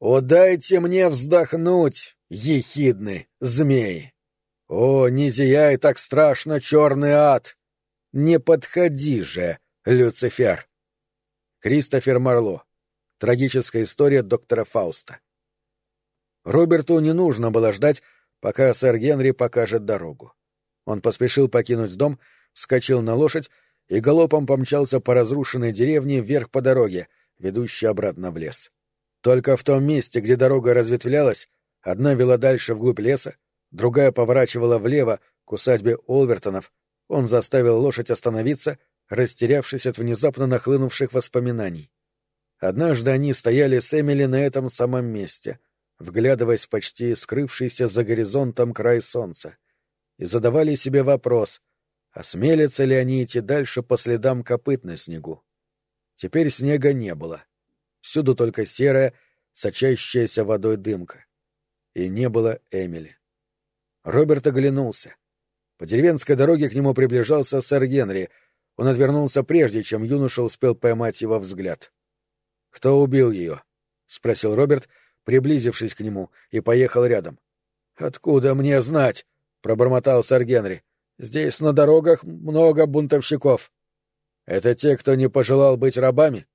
О, дайте мне вздохнуть, ехидны змеи! О, не зияй так страшно, черный ад! Не подходи же, Люцифер! Кристофер Марло. Трагическая история доктора Фауста. Роберту не нужно было ждать, пока сэр Генри покажет дорогу. Он поспешил покинуть дом, вскочил на лошадь и галопом помчался по разрушенной деревне вверх по дороге, ведущей обратно в лес. Только в том месте, где дорога разветвлялась, одна вела дальше вглубь леса, другая поворачивала влево к усадьбе Олвертонов, он заставил лошадь остановиться, растерявшись от внезапно нахлынувших воспоминаний. Однажды они стояли с Эмили на этом самом месте, вглядываясь в почти скрывшийся за горизонтом край солнца, и задавали себе вопрос, осмелятся ли они идти дальше по следам копыт на снегу. Теперь снега не было. Всюду только серая, сочащаяся водой дымка. И не было Эмили. Роберт оглянулся. По деревенской дороге к нему приближался сэр Генри. Он отвернулся прежде, чем юноша успел поймать его взгляд. «Кто убил ее?» — спросил Роберт, приблизившись к нему, и поехал рядом. «Откуда мне знать?» — пробормотал сэр Генри. «Здесь на дорогах много бунтовщиков». «Это те, кто не пожелал быть рабами?»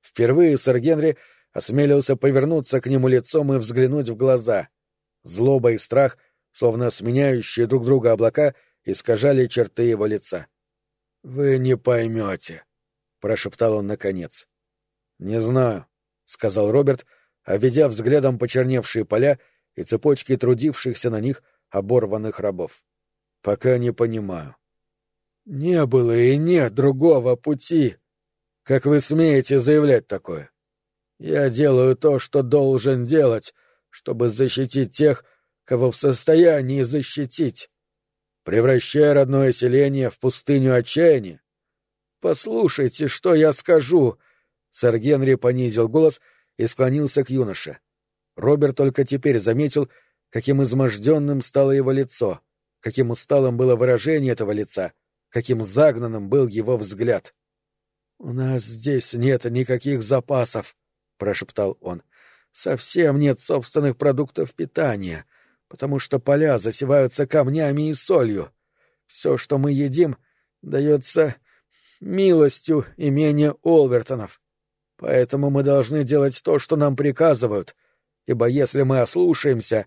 Впервые сэр Генри осмелился повернуться к нему лицом и взглянуть в глаза. Злоба и страх, словно сменяющие друг друга облака, искажали черты его лица. — Вы не поймете, — прошептал он наконец. — Не знаю, — сказал Роберт, обведя взглядом почерневшие поля и цепочки трудившихся на них оборванных рабов. — Пока не понимаю. — Не было и нет другого пути, как вы смеете заявлять такое? Я делаю то, что должен делать, чтобы защитить тех, кого в состоянии защитить, превращая родное селение в пустыню отчаяния. Послушайте, что я скажу. Сэр Генри понизил голос и склонился к юноше. Роберт только теперь заметил, каким изможденным стало его лицо, каким усталым было выражение этого лица, каким загнанным был его взгляд. «У нас здесь нет никаких запасов», — прошептал он. «Совсем нет собственных продуктов питания, потому что поля засеваются камнями и солью. Все, что мы едим, дается милостью имения Олвертонов. Поэтому мы должны делать то, что нам приказывают, ибо если мы ослушаемся,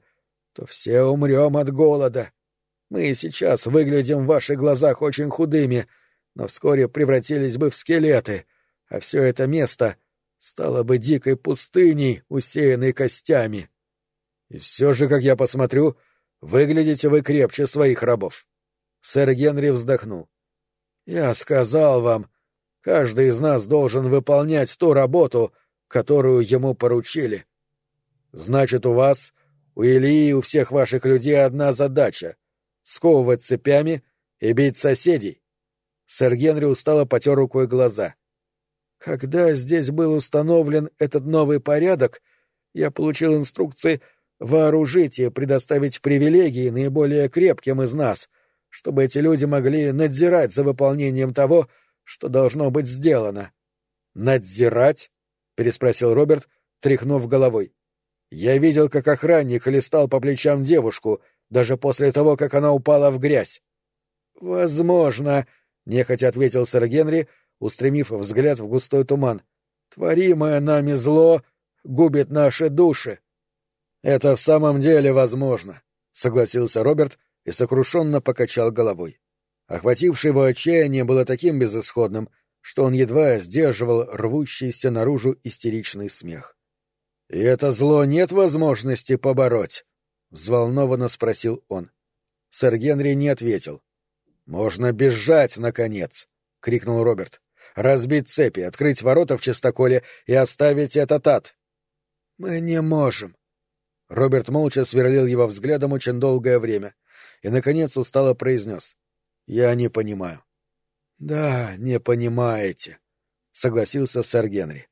то все умрем от голода. Мы сейчас выглядим в ваших глазах очень худыми — но вскоре превратились бы в скелеты, а все это место стало бы дикой пустыней, усеянной костями. И все же, как я посмотрю, выглядите вы крепче своих рабов. Сэр Генри вздохнул. Я сказал вам, каждый из нас должен выполнять ту работу, которую ему поручили. Значит, у вас, у Ильи и у всех ваших людей одна задача — сковывать цепями и бить соседей. Сэр Генри устало потер рукой глаза. Когда здесь был установлен этот новый порядок, я получил инструкции вооружить и предоставить привилегии наиболее крепким из нас, чтобы эти люди могли надзирать за выполнением того, что должно быть сделано. «Надзирать?» — переспросил Роберт, тряхнув головой. «Я видел, как охранник хлестал по плечам девушку, даже после того, как она упала в грязь». «Возможно», — нехотя ответил сэр Генри, устремив взгляд в густой туман. «Творимое нами зло губит наши души». «Это в самом деле возможно», — согласился Роберт и сокрушенно покачал головой. Охватившее его отчаяние было таким безысходным, что он едва сдерживал рвущийся наружу истеричный смех. «И это зло нет возможности побороть?» — взволнованно спросил он. Сэр Генри не ответил. «Можно бежать, наконец!» — крикнул Роберт. «Разбить цепи, открыть ворота в чистоколе и оставить этот ад!» «Мы не можем!» Роберт молча сверлил его взглядом очень долгое время и, наконец, устало произнес. «Я не понимаю». «Да, не понимаете», — согласился сэр Генри.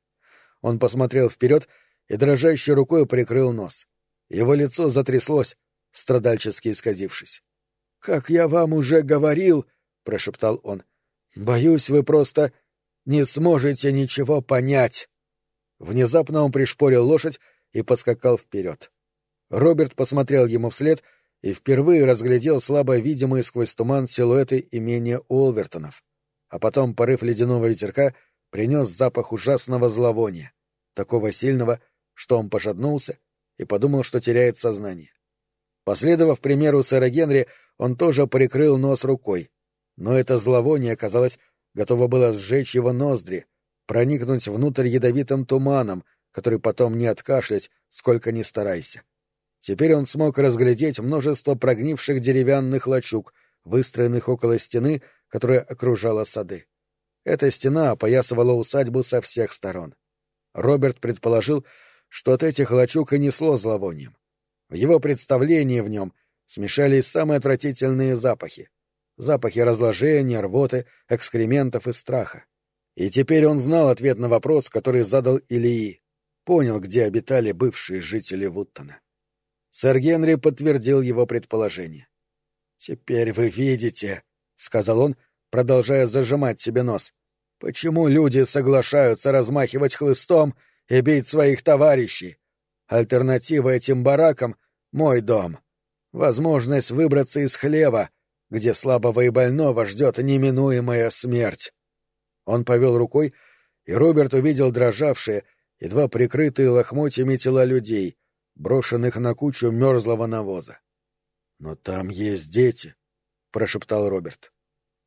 Он посмотрел вперед и дрожащей рукой прикрыл нос. Его лицо затряслось, страдальчески исказившись. «Как я вам уже говорил», — прошептал он, — «боюсь, вы просто не сможете ничего понять». Внезапно он пришпорил лошадь и поскакал вперед. Роберт посмотрел ему вслед и впервые разглядел слабо видимые сквозь туман силуэты имения Уолвертонов. А потом порыв ледяного ветерка принес запах ужасного зловония, такого сильного, что он пошатнулся и подумал, что теряет сознание. Последовав примеру сэра Генри, он тоже прикрыл нос рукой, но это зловоние, казалось, готово было сжечь его ноздри, проникнуть внутрь ядовитым туманом, который потом не откашлять, сколько ни старайся. Теперь он смог разглядеть множество прогнивших деревянных лачуг, выстроенных около стены, которая окружала сады. Эта стена опоясывала усадьбу со всех сторон. Роберт предположил, что от этих лачуг и несло зловонием. В его представлении в нем смешались самые отвратительные запахи. Запахи разложения, рвоты, экскрементов и страха. И теперь он знал ответ на вопрос, который задал Илии. Понял, где обитали бывшие жители Вуттона. Сэр Генри подтвердил его предположение. «Теперь вы видите», — сказал он, продолжая зажимать себе нос, — «почему люди соглашаются размахивать хлыстом и бить своих товарищей? Альтернатива этим баракам — мой дом. Возможность выбраться из хлева, где слабого и больного ждет неминуемая смерть». Он повел рукой, и Роберт увидел дрожавшие, едва прикрытые лохмотьями тела людей, брошенных на кучу мерзлого навоза. «Но там есть дети», — прошептал Роберт.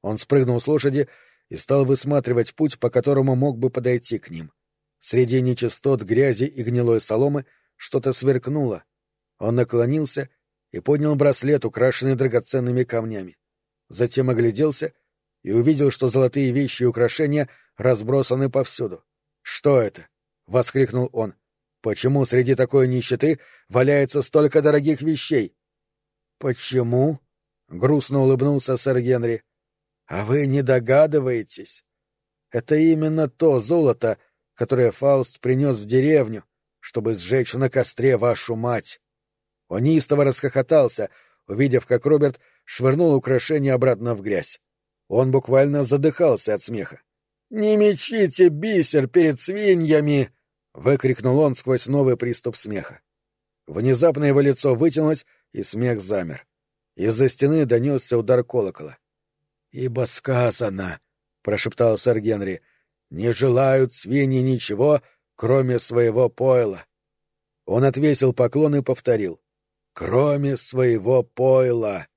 Он спрыгнул с лошади и стал высматривать путь, по которому мог бы подойти к ним. Среди нечистот, грязи и гнилой соломы что-то сверкнуло. Он наклонился и поднял браслет, украшенный драгоценными камнями. Затем огляделся и увидел, что золотые вещи и украшения разбросаны повсюду. «Что это?» — воскликнул он. Почему среди такой нищеты валяется столько дорогих вещей? Почему? грустно улыбнулся сэр Генри. А вы не догадываетесь? Это именно то золото, которое Фауст принес в деревню, чтобы сжечь на костре вашу мать. Он неистово расхохотался, увидев, как Роберт швырнул украшение обратно в грязь. Он буквально задыхался от смеха. «Не мечите бисер перед свиньями!» — выкрикнул он сквозь новый приступ смеха. Внезапно его лицо вытянулось, и смех замер. Из-за стены донесся удар колокола. «Ибо сказано», — прошептал сэр Генри, — «не желают свиньи ничего, кроме своего пойла». Он отвесил поклон и повторил. «Кроме своего пойла».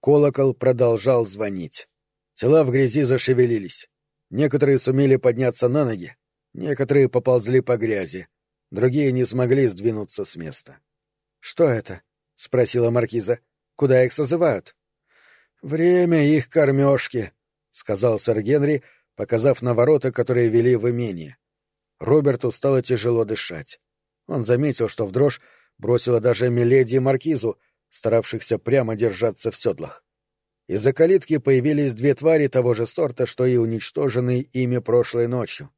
Колокол продолжал звонить. Тела в грязи зашевелились. Некоторые сумели подняться на ноги, Некоторые поползли по грязи, другие не смогли сдвинуться с места. — Что это? — спросила маркиза. — Куда их созывают? — Время их кормежки, — сказал сэр Генри, показав на ворота, которые вели в имение. Роберту стало тяжело дышать. Он заметил, что в дрожь бросила даже Миледи и Маркизу, старавшихся прямо держаться в седлах. Из-за калитки появились две твари того же сорта, что и уничтоженные ими прошлой ночью.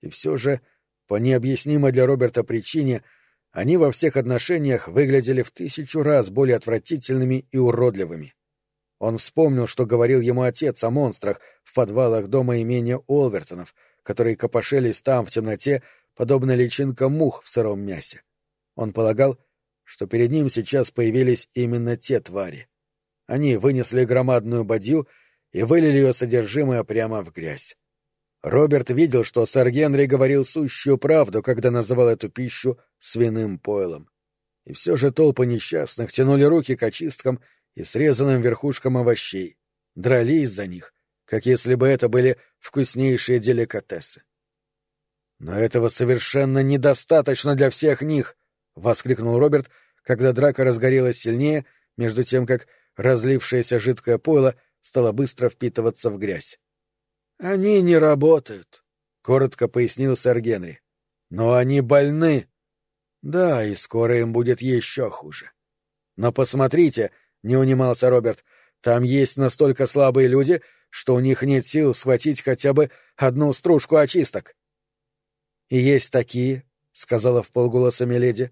И все же, по необъяснимой для Роберта причине, они во всех отношениях выглядели в тысячу раз более отвратительными и уродливыми. Он вспомнил, что говорил ему отец о монстрах в подвалах дома имения Олвертонов, которые копошились там в темноте, подобно личинкам мух в сыром мясе. Он полагал, что перед ним сейчас появились именно те твари. Они вынесли громадную бадью и вылили ее содержимое прямо в грязь. Роберт видел, что сэр Генри говорил сущую правду, когда называл эту пищу свиным пойлом. И все же толпы несчастных тянули руки к очисткам и срезанным верхушкам овощей, дрались за них, как если бы это были вкуснейшие деликатесы. «Но этого совершенно недостаточно для всех них!» — воскликнул Роберт, когда драка разгорелась сильнее, между тем как разлившееся жидкое пойло стало быстро впитываться в грязь. Они не работают, коротко пояснил сэр Генри. Но они больны. Да, и скоро им будет еще хуже. Но посмотрите, не унимался Роберт, там есть настолько слабые люди, что у них нет сил схватить хотя бы одну стружку очисток. И есть такие, сказала вполголоса Миледи,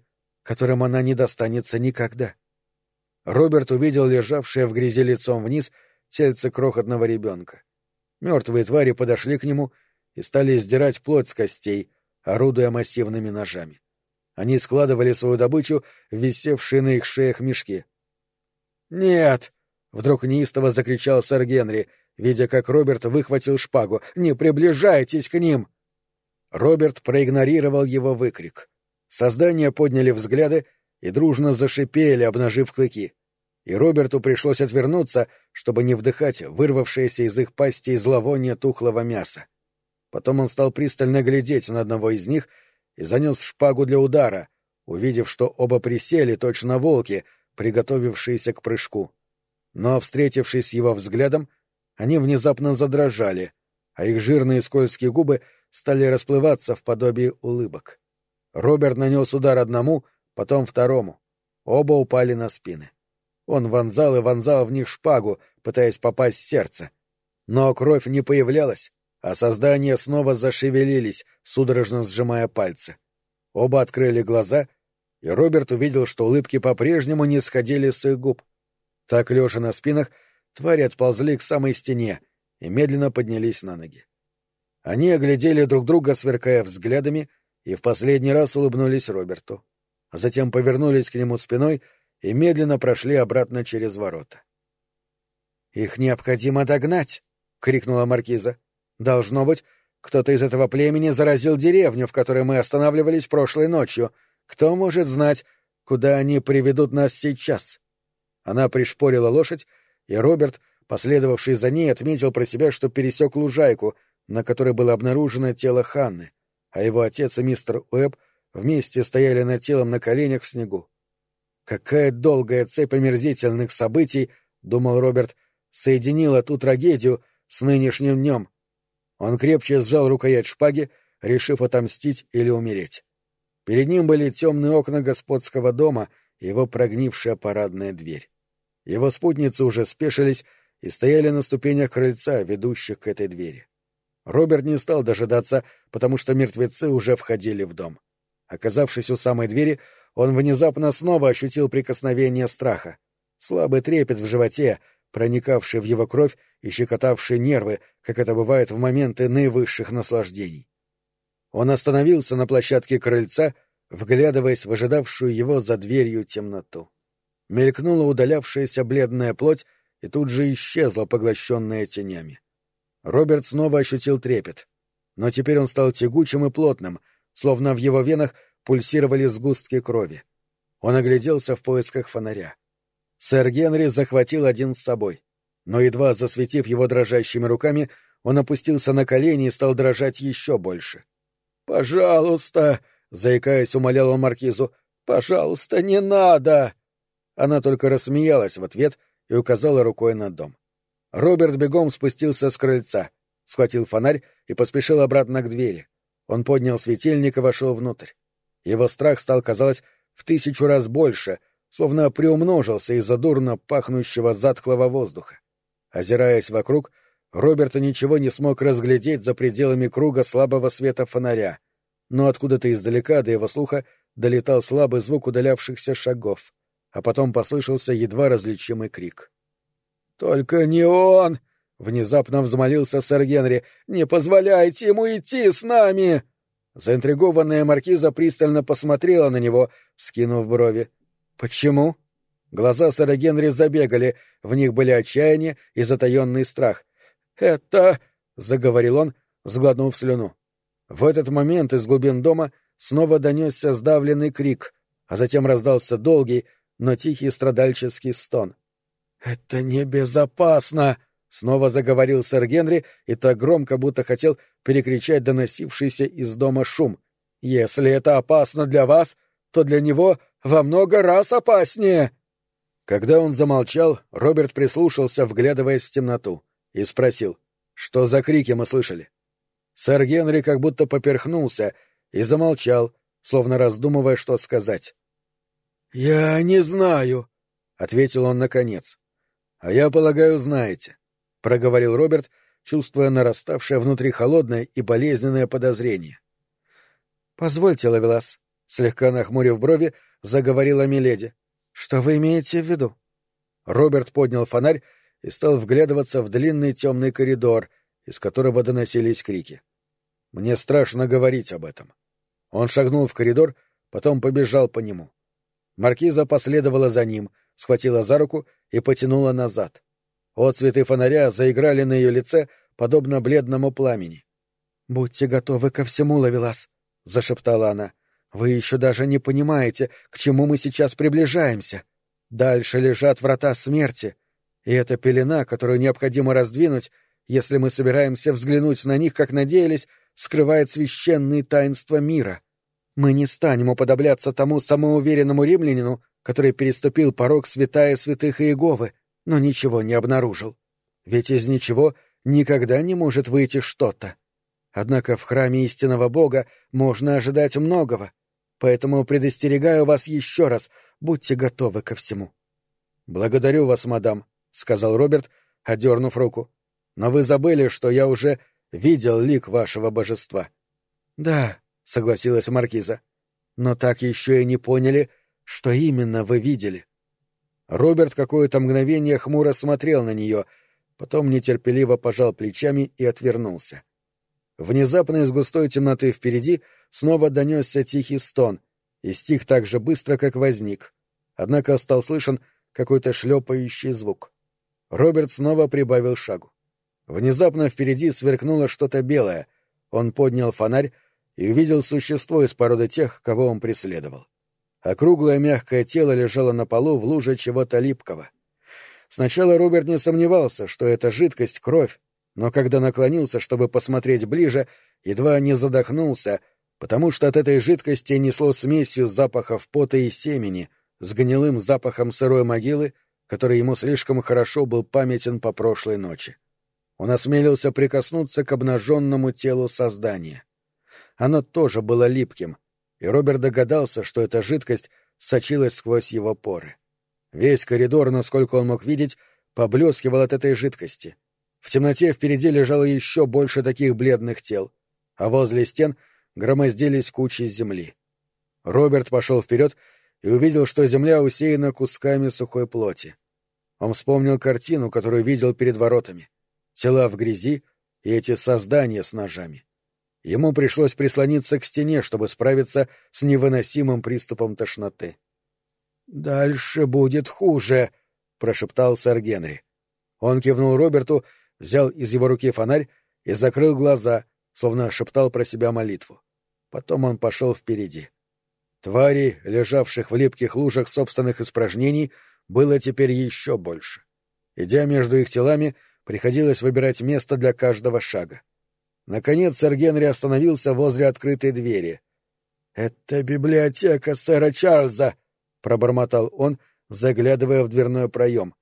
которым она не достанется никогда. Роберт увидел лежавшее в грязи лицом вниз тельце крохотного ребенка. Мертвые твари подошли к нему и стали сдирать плоть с костей, орудуя массивными ножами. Они складывали свою добычу в висевшие на их шеях мешки. «Нет!» — вдруг неистово закричал сэр Генри, видя, как Роберт выхватил шпагу. «Не приближайтесь к ним!» Роберт проигнорировал его выкрик. Создания подняли взгляды и дружно зашипели, обнажив клыки. И Роберту пришлось отвернуться, чтобы не вдыхать вырвавшееся из их пастей зловоние тухлого мяса. Потом он стал пристально глядеть на одного из них — и занес шпагу для удара, увидев, что оба присели точно волки, приготовившиеся к прыжку. Но, встретившись с его взглядом, они внезапно задрожали, а их жирные скользкие губы стали расплываться в подобии улыбок. Роберт нанес удар одному, потом второму. Оба упали на спины. Он вонзал и вонзал в них шпагу, пытаясь попасть в сердце. Но кровь не появлялась, а создания снова зашевелились, судорожно сжимая пальцы. Оба открыли глаза, и Роберт увидел, что улыбки по-прежнему не сходили с их губ. Так, лежа на спинах, твари отползли к самой стене и медленно поднялись на ноги. Они оглядели друг друга, сверкая взглядами, и в последний раз улыбнулись Роберту. А затем повернулись к нему спиной и медленно прошли обратно через ворота. «Их необходимо догнать!» — крикнула маркиза. Должно быть, кто-то из этого племени заразил деревню, в которой мы останавливались прошлой ночью. Кто может знать, куда они приведут нас сейчас? Она пришпорила лошадь, и Роберт, последовавший за ней, отметил про себя, что пересек лужайку, на которой было обнаружено тело Ханны, а его отец и мистер Уэбб вместе стояли над телом на коленях в снегу. Какая долгая цепь омерзительных событий, — думал Роберт, — соединила ту трагедию с нынешним днем. Он крепче сжал рукоять шпаги, решив отомстить или умереть. Перед ним были темные окна господского дома и его прогнившая парадная дверь. Его спутницы уже спешились и стояли на ступенях крыльца, ведущих к этой двери. Роберт не стал дожидаться, потому что мертвецы уже входили в дом. Оказавшись у самой двери, он внезапно снова ощутил прикосновение страха. Слабый трепет в животе, проникавший в его кровь и щекотавший нервы, как это бывает в моменты наивысших наслаждений. Он остановился на площадке крыльца, вглядываясь в ожидавшую его за дверью темноту. Мелькнула удалявшаяся бледная плоть и тут же исчезла, поглощенная тенями. Роберт снова ощутил трепет, но теперь он стал тягучим и плотным, словно в его венах пульсировали сгустки крови. Он огляделся в поисках фонаря. Сэр Генри захватил один с собой, но, едва засветив его дрожащими руками, он опустился на колени и стал дрожать еще больше. «Пожалуйста!» — заикаясь, умолял он маркизу. «Пожалуйста, не надо!» Она только рассмеялась в ответ и указала рукой на дом. Роберт бегом спустился с крыльца, схватил фонарь и поспешил обратно к двери. Он поднял светильник и вошел внутрь. Его страх стал, казалось, в тысячу раз больше, словно приумножился из-за дурно пахнущего затхлого воздуха. Озираясь вокруг, Роберт ничего не смог разглядеть за пределами круга слабого света фонаря, но откуда-то издалека до его слуха долетал слабый звук удалявшихся шагов, а потом послышался едва различимый крик. «Только не он!» — внезапно взмолился сэр Генри. «Не позволяйте ему идти с нами!» Заинтригованная маркиза пристально посмотрела на него, скинув брови. «Почему?» Глаза сэра Генри забегали, в них были отчаяние и затаенный страх. «Это...» — заговорил он, сглотнув слюну. В этот момент из глубин дома снова донесся сдавленный крик, а затем раздался долгий, но тихий страдальческий стон. «Это небезопасно!» — снова заговорил сэр Генри и так громко, будто хотел перекричать доносившийся из дома шум. «Если это опасно для вас, то для него во много раз опаснее!» Когда он замолчал, Роберт прислушался, вглядываясь в темноту, и спросил, что за крики мы слышали. Сэр Генри как будто поперхнулся и замолчал, словно раздумывая, что сказать. «Я не знаю», — ответил он наконец. «А я полагаю, знаете», — проговорил Роберт, чувствуя нараставшее внутри холодное и болезненное подозрение. «Позвольте, Лавелас», — слегка нахмурив брови, заговорила Миледи. Что вы имеете в виду? Роберт поднял фонарь и стал вглядываться в длинный темный коридор, из которого доносились крики. Мне страшно говорить об этом. Он шагнул в коридор, потом побежал по нему. Маркиза последовала за ним, схватила за руку и потянула назад. Отцветы фонаря заиграли на ее лице, подобно бледному пламени. «Будьте готовы ко всему, Лавелас», — зашептала она. «Вы еще даже не понимаете, к чему мы сейчас приближаемся. Дальше лежат врата смерти, и эта пелена, которую необходимо раздвинуть, если мы собираемся взглянуть на них, как надеялись, скрывает священные таинства мира. Мы не станем уподобляться тому самоуверенному римлянину, который переступил порог святая святых Иеговы, но ничего не обнаружил. Ведь из ничего никогда не может выйти что-то. Однако в храме истинного Бога можно ожидать многого, поэтому предостерегаю вас еще раз, будьте готовы ко всему. — Благодарю вас, мадам, — сказал Роберт, одернув руку. — Но вы забыли, что я уже видел лик вашего божества. — Да, — согласилась маркиза. — Но так еще и не поняли, что именно вы видели. Роберт какое-то мгновение хмуро смотрел на нее, потом нетерпеливо пожал плечами и отвернулся. Внезапно из густой темноты впереди снова донесся тихий стон, и стих так же быстро, как возник. Однако стал слышен какой-то шлепающий звук. Роберт снова прибавил шагу. Внезапно впереди сверкнуло что-то белое. Он поднял фонарь и увидел существо из породы тех, кого он преследовал. Округлое мягкое тело лежало на полу в луже чего-то липкого. Сначала Роберт не сомневался, что это жидкость — кровь, но когда наклонился, чтобы посмотреть ближе, едва не задохнулся, потому что от этой жидкости несло смесью запахов пота и семени с гнилым запахом сырой могилы который ему слишком хорошо был памятен по прошлой ночи. Он осмелился прикоснуться к обнаженному телу создания. Оно тоже было липким, и Роберт догадался, что эта жидкость сочилась сквозь его поры. Весь коридор, насколько он мог видеть, поблескивал от этой жидкости. В темноте впереди лежало еще больше таких бледных тел, а возле стен громоздились кучи земли. Роберт пошел вперед и увидел, что земля усеяна кусками сухой плоти. Он вспомнил картину, которую видел перед воротами. Тела в грязи и эти создания с ножами. Ему пришлось прислониться к стене, чтобы справиться с невыносимым приступом тошноты. «Дальше будет хуже», — прошептал сэр Генри. Он кивнул Роберту, взял из его руки фонарь и закрыл глаза, словно шептал про себя молитву. Потом он пошел впереди. Тварей, лежавших в липких лужах собственных испражнений, было теперь еще больше. Идя между их телами, приходилось выбирать место для каждого шага. Наконец сэр Генри остановился возле открытой двери. «Это библиотека сэра Чарльза», — пробормотал он, заглядывая в дверной проем.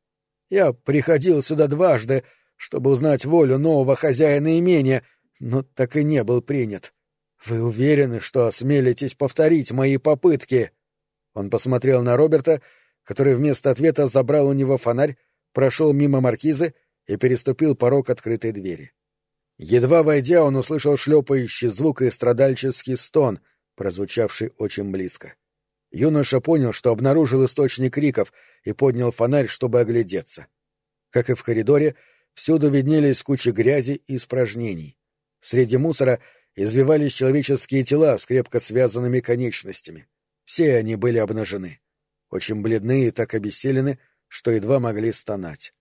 «Я приходил сюда дважды, чтобы узнать волю нового хозяина имения, но так и не был принят. «Вы уверены, что осмелитесь повторить мои попытки?» Он посмотрел на Роберта, который вместо ответа забрал у него фонарь, прошел мимо маркизы и переступил порог открытой двери. Едва войдя, он услышал шлепающий звук и страдальческий стон, прозвучавший очень близко. Юноша понял, что обнаружил источник криков и поднял фонарь, чтобы оглядеться. Как и в коридоре, всюду виднелись кучи грязи и испражнений. Среди мусора извивались человеческие тела с крепко связанными конечностями. Все они были обнажены. Очень бледны и так обессилены, что едва могли стонать.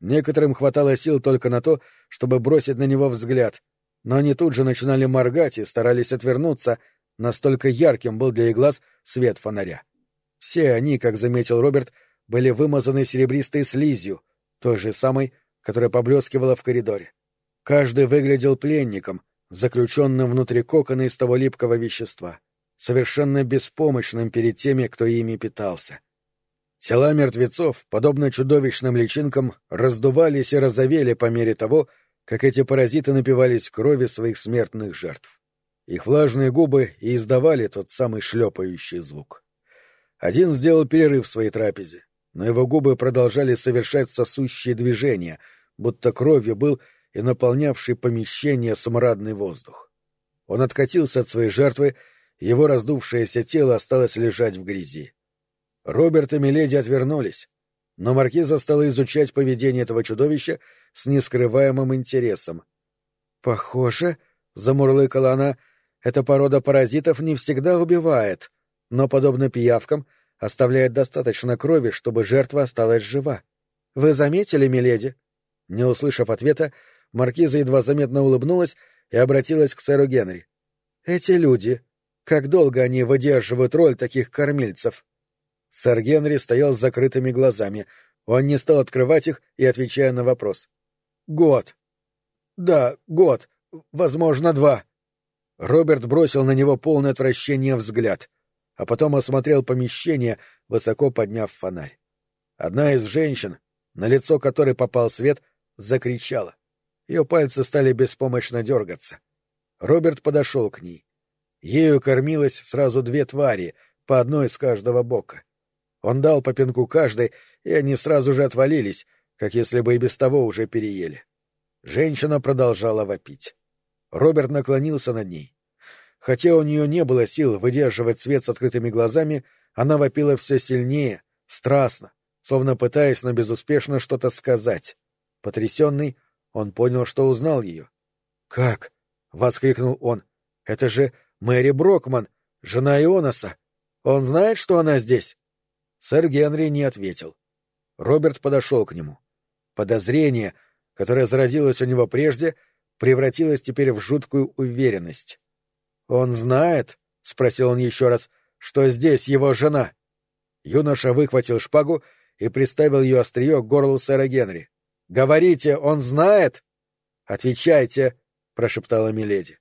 Некоторым хватало сил только на то, чтобы бросить на него взгляд, но они тут же начинали моргать и старались отвернуться, настолько ярким был для их глаз свет фонаря. Все они, как заметил Роберт, были вымазаны серебристой слизью, той же самой, которая поблескивала в коридоре. Каждый выглядел пленником, заключенным внутри кокона из того липкого вещества, совершенно беспомощным перед теми, кто ими питался. Тела мертвецов, подобно чудовищным личинкам, раздувались и разовели по мере того, как эти паразиты напивались крови своих смертных жертв. Их влажные губы и издавали тот самый шлепающий звук. Один сделал перерыв в своей трапезе, но его губы продолжали совершать сосущие движения, будто кровью был и наполнявший помещение смрадный воздух. Он откатился от своей жертвы, его раздувшееся тело осталось лежать в грязи. Роберт и Миледи отвернулись, но маркиза стала изучать поведение этого чудовища с нескрываемым интересом. «Похоже, — замурлыкала она, — эта порода паразитов не всегда убивает. но, подобно пиявкам, оставляет достаточно крови, чтобы жертва осталась жива. Вы заметили, миледи? Не услышав ответа, маркиза едва заметно улыбнулась и обратилась к сэру Генри. Эти люди, как долго они выдерживают роль таких кормильцев? Сэр Генри стоял с закрытыми глазами. Он не стал открывать их и отвечая на вопрос. Год. Да, год. Возможно, два. Роберт бросил на него полное отвращение взгляд, а потом осмотрел помещение, высоко подняв фонарь. Одна из женщин, на лицо которой попал свет, закричала. Ее пальцы стали беспомощно дергаться. Роберт подошел к ней. Ею кормилось сразу две твари, по одной с каждого бока. Он дал по пинку каждой, и они сразу же отвалились, как если бы и без того уже переели. Женщина продолжала вопить. Роберт наклонился над ней. Хотя у нее не было сил выдерживать свет с открытыми глазами, она вопила все сильнее, страстно, словно пытаясь, но безуспешно что-то сказать. Потрясенный, он понял, что узнал ее. «Как?» — воскликнул он. «Это же Мэри Брокман, жена Ионаса. Он знает, что она здесь?» Сэр Генри не ответил. Роберт подошел к нему. Подозрение, которое зародилось у него прежде, превратилось теперь в жуткую уверенность. «Он знает?» — спросил он еще раз, — что здесь его жена. Юноша выхватил шпагу и приставил ее острие к горлу сэра Генри. «Говорите, он знает?» «Отвечайте», — прошептала Миледи.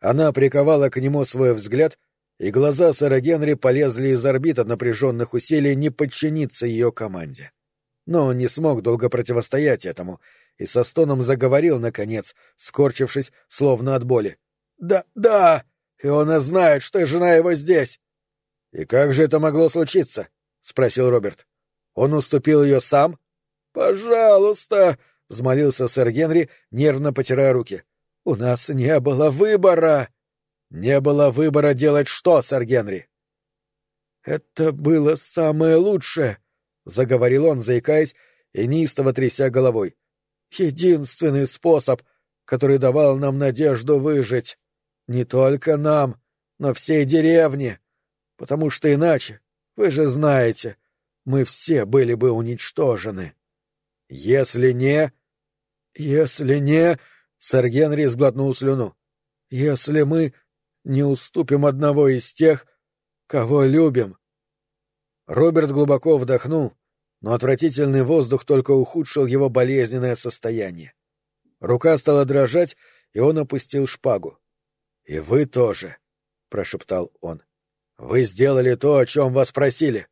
Она приковала к нему свой взгляд, и глаза сэра Генри полезли из орбит от напряженных усилий не подчиниться ее команде. Но он не смог долго противостоять этому и со стоном заговорил, наконец, скорчившись, словно от боли. «Да, да! И он и знает, что жена его здесь!» «И как же это могло случиться?» — спросил Роберт. «Он уступил ее сам?» «Пожалуйста!» — взмолился сэр Генри, нервно потирая руки. «У нас не было выбора!» «Не было выбора делать что, сэр Генри?» «Это было самое лучшее!» — заговорил он, заикаясь и неистово тряся головой. «Единственный способ, который давал нам надежду выжить. Не только нам, но всей деревне. Потому что иначе, вы же знаете, мы все были бы уничтожены. Если не... Если не... Сэр Генри сглотнул слюну. Если мы не уступим одного из тех, кого любим. Роберт глубоко вдохнул, но отвратительный воздух только ухудшил его болезненное состояние. Рука стала дрожать, и он опустил шпагу. — И вы тоже, — прошептал он. — Вы сделали то, о чем вас просили.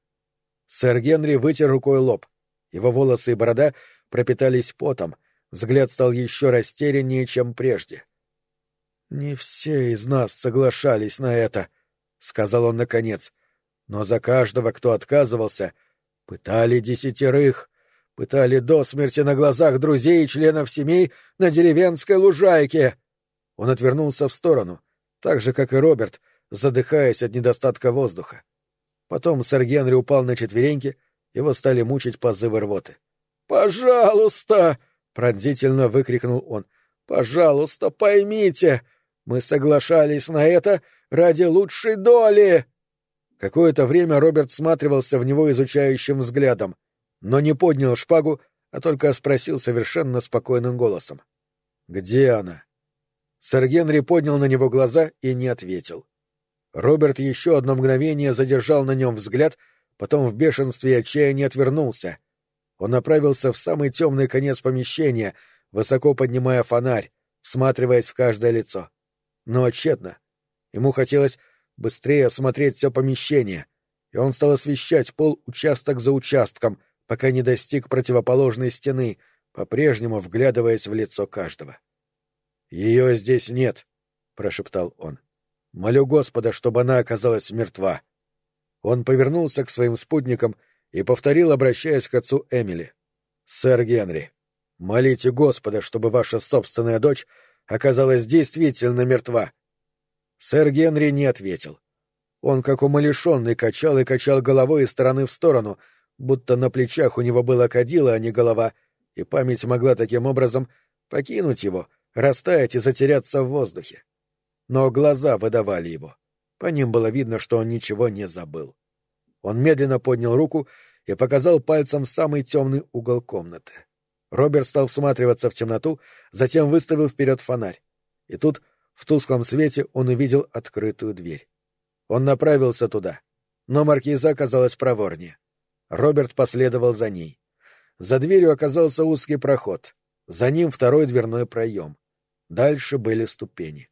Сэр Генри вытер рукой лоб. Его волосы и борода пропитались потом, взгляд стал еще растеряннее, чем прежде. — Не все из нас соглашались на это, — сказал он наконец. — Но за каждого, кто отказывался, пытали десятерых, пытали до смерти на глазах друзей и членов семей на деревенской лужайке. Он отвернулся в сторону, так же, как и Роберт, задыхаясь от недостатка воздуха. Потом сэр Генри упал на четвереньки, его стали мучить позывы рвоты. «Пожалуйста!» — пронзительно выкрикнул он. «Пожалуйста, поймите! Мы соглашались на это ради лучшей доли!» Какое-то время Роберт сматривался в него изучающим взглядом, но не поднял шпагу, а только спросил совершенно спокойным голосом. «Где она?» Сэр Генри поднял на него глаза и не ответил. Роберт еще одно мгновение задержал на нем взгляд, потом в бешенстве и отчаянии отвернулся. Он направился в самый темный конец помещения, высоко поднимая фонарь, всматриваясь в каждое лицо. Но тщетно. Ему хотелось быстрее осмотреть все помещение, и он стал освещать пол участок за участком, пока не достиг противоположной стены, по-прежнему вглядываясь в лицо каждого. «Ее здесь нет», — прошептал он. — Молю Господа, чтобы она оказалась мертва. Он повернулся к своим спутникам и повторил, обращаясь к отцу Эмили. «Сэр Генри, молите Господа, чтобы ваша собственная дочь оказалась действительно мертва». Сэр Генри не ответил. Он, как умалишенный, качал и качал головой из стороны в сторону, будто на плечах у него было кадило, а не голова, и память могла таким образом покинуть его, растаять и затеряться в воздухе но глаза выдавали его. По ним было видно, что он ничего не забыл. Он медленно поднял руку и показал пальцем самый темный угол комнаты. Роберт стал всматриваться в темноту, затем выставил вперед фонарь. И тут, в тусклом свете, он увидел открытую дверь. Он направился туда, но маркиза оказалась проворнее. Роберт последовал за ней. За дверью оказался узкий проход. За ним второй дверной проем. Дальше были ступени.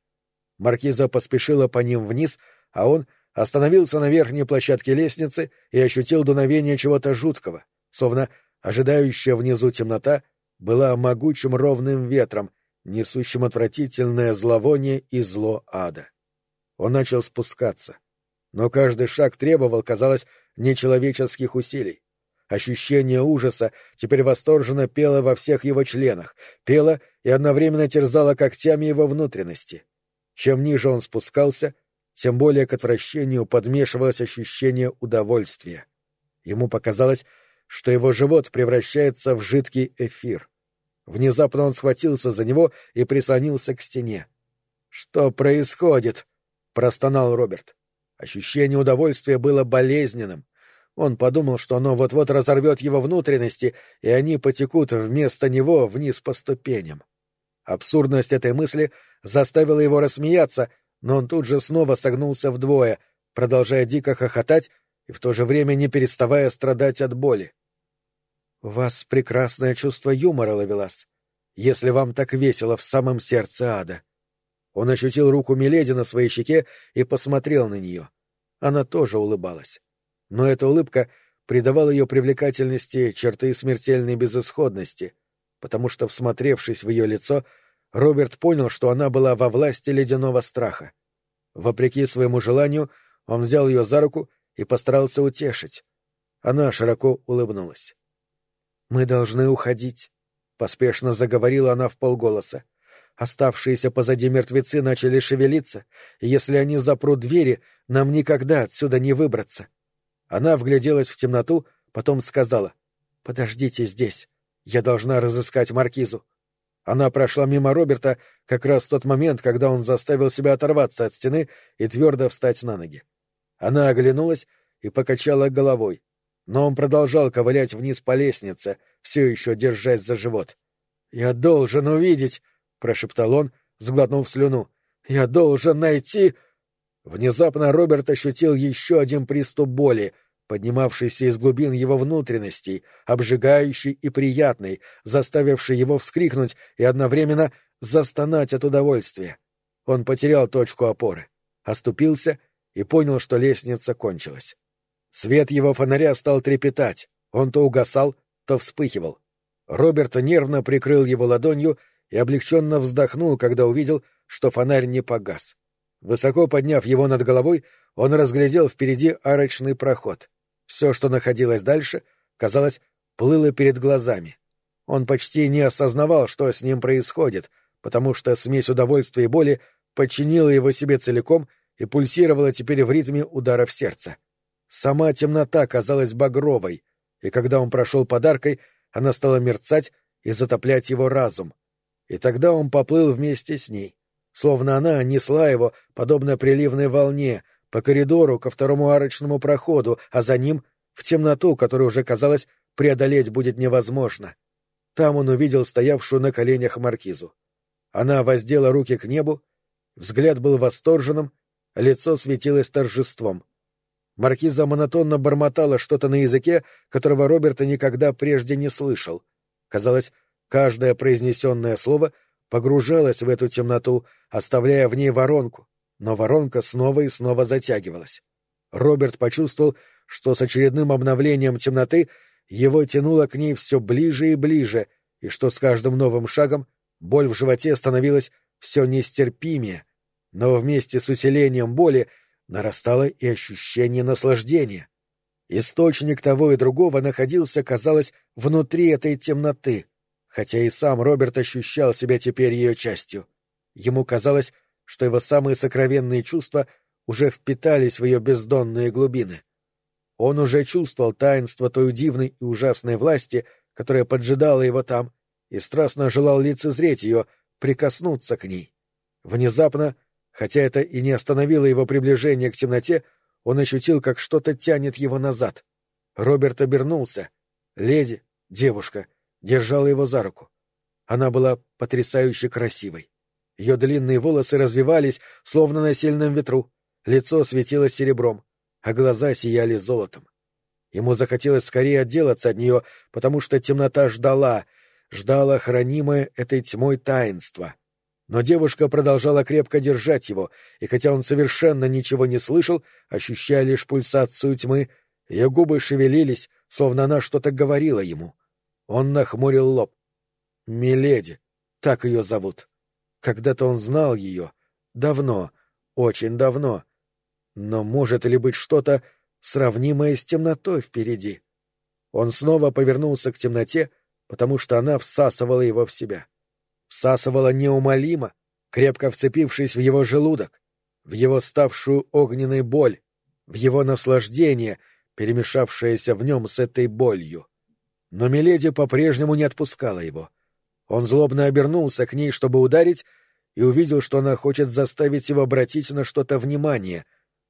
Маркиза поспешила по ним вниз, а он остановился на верхней площадке лестницы и ощутил дуновение чего-то жуткого, словно ожидающая внизу темнота была могучим ровным ветром, несущим отвратительное зловоние и зло ада. Он начал спускаться. Но каждый шаг требовал, казалось, нечеловеческих усилий. Ощущение ужаса теперь восторженно пело во всех его членах, пело и одновременно терзало когтями его внутренности. Чем ниже он спускался, тем более к отвращению подмешивалось ощущение удовольствия. Ему показалось, что его живот превращается в жидкий эфир. Внезапно он схватился за него и прислонился к стене. «Что происходит?» — простонал Роберт. Ощущение удовольствия было болезненным, он подумал, что оно вот-вот разорвет его внутренности, и они потекут вместо него вниз по ступеням. Абсурдность этой мысли заставила его рассмеяться, но он тут же снова согнулся вдвое, продолжая дико хохотать и в то же время не переставая страдать от боли. — У вас прекрасное чувство юмора, Лавелас, если вам так весело в самом сердце ада. Он ощутил руку Миледи на своей щеке и посмотрел на нее. Она тоже улыбалась но эта улыбка придавала ее привлекательности черты смертельной безысходности, потому что, всмотревшись в ее лицо, Роберт понял, что она была во власти ледяного страха. Вопреки своему желанию, он взял ее за руку и постарался утешить. Она широко улыбнулась. «Мы должны уходить», — поспешно заговорила она в полголоса. «Оставшиеся позади мертвецы начали шевелиться, и если они запрут двери, нам никогда отсюда не выбраться». Она вгляделась в темноту, потом сказала «Подождите здесь. Я должна разыскать маркизу». Она прошла мимо Роберта как раз в тот момент, когда он заставил себя оторваться от стены и твердо встать на ноги. Она оглянулась и покачала головой, но он продолжал ковылять вниз по лестнице, все еще держась за живот. «Я должен увидеть», — прошептал он, сглотнув слюну. «Я должен найти...» Внезапно Роберт ощутил еще один приступ боли, поднимавшийся из глубин его внутренностей, обжигающий и приятный, заставивший его вскрикнуть и одновременно застонать от удовольствия. Он потерял точку опоры, оступился и понял, что лестница кончилась. Свет его фонаря стал трепетать, он то угасал, то вспыхивал. Роберт нервно прикрыл его ладонью и облегченно вздохнул, когда увидел, что фонарь не погас. Высоко подняв его над головой, он разглядел впереди арочный проход. Все, что находилось дальше, казалось, плыло перед глазами. Он почти не осознавал, что с ним происходит, потому что смесь удовольствия и боли подчинила его себе целиком и пульсировала теперь в ритме ударов сердца. Сама темнота казалась багровой, и когда он прошел подаркой, она стала мерцать и затоплять его разум. И тогда он поплыл вместе с ней словно она несла его, подобно приливной волне, по коридору ко второму арочному проходу, а за ним — в темноту, которую уже, казалось, преодолеть будет невозможно. Там он увидел стоявшую на коленях маркизу. Она воздела руки к небу, взгляд был восторженным, лицо светилось торжеством. Маркиза монотонно бормотала что-то на языке, которого Роберта никогда прежде не слышал. Казалось, каждое произнесенное слово — погружалась в эту темноту, оставляя в ней воронку, но воронка снова и снова затягивалась. Роберт почувствовал, что с очередным обновлением темноты его тянуло к ней все ближе и ближе, и что с каждым новым шагом боль в животе становилась все нестерпимее, но вместе с усилением боли нарастало и ощущение наслаждения. Источник того и другого находился, казалось, внутри этой темноты — хотя и сам Роберт ощущал себя теперь ее частью. Ему казалось, что его самые сокровенные чувства уже впитались в ее бездонные глубины. Он уже чувствовал таинство той дивной и ужасной власти, которая поджидала его там, и страстно желал лицезреть ее, прикоснуться к ней. Внезапно Хотя это и не остановило его приближение к темноте, он ощутил, как что-то тянет его назад. Роберт обернулся. Леди, девушка, держала его за руку. Она была потрясающе красивой. Ее длинные волосы развивались, словно на сильном ветру, лицо светило серебром, а глаза сияли золотом. Ему захотелось скорее отделаться от нее, потому что темнота ждала, ждала хранимое этой тьмой таинство. Но девушка продолжала крепко держать его, и хотя он совершенно ничего не слышал, ощущая лишь пульсацию тьмы, ее губы шевелились, словно она что-то говорила ему. Он нахмурил лоб. «Миледи, так ее зовут. Когда-то он знал ее. Давно, очень давно. Но может ли быть что-то, сравнимое с темнотой впереди? Он снова повернулся к темноте, потому что она всасывала его в себя. Всасывала неумолимо, крепко вцепившись в его желудок, в его ставшую огненной боль, в его наслаждение, перемешавшееся в нем с этой болью. Но Миледи по-прежнему не отпускала его. Он злобно обернулся к ней, чтобы ударить, и увидел, что она хочет заставить его обратить на что-то внимание.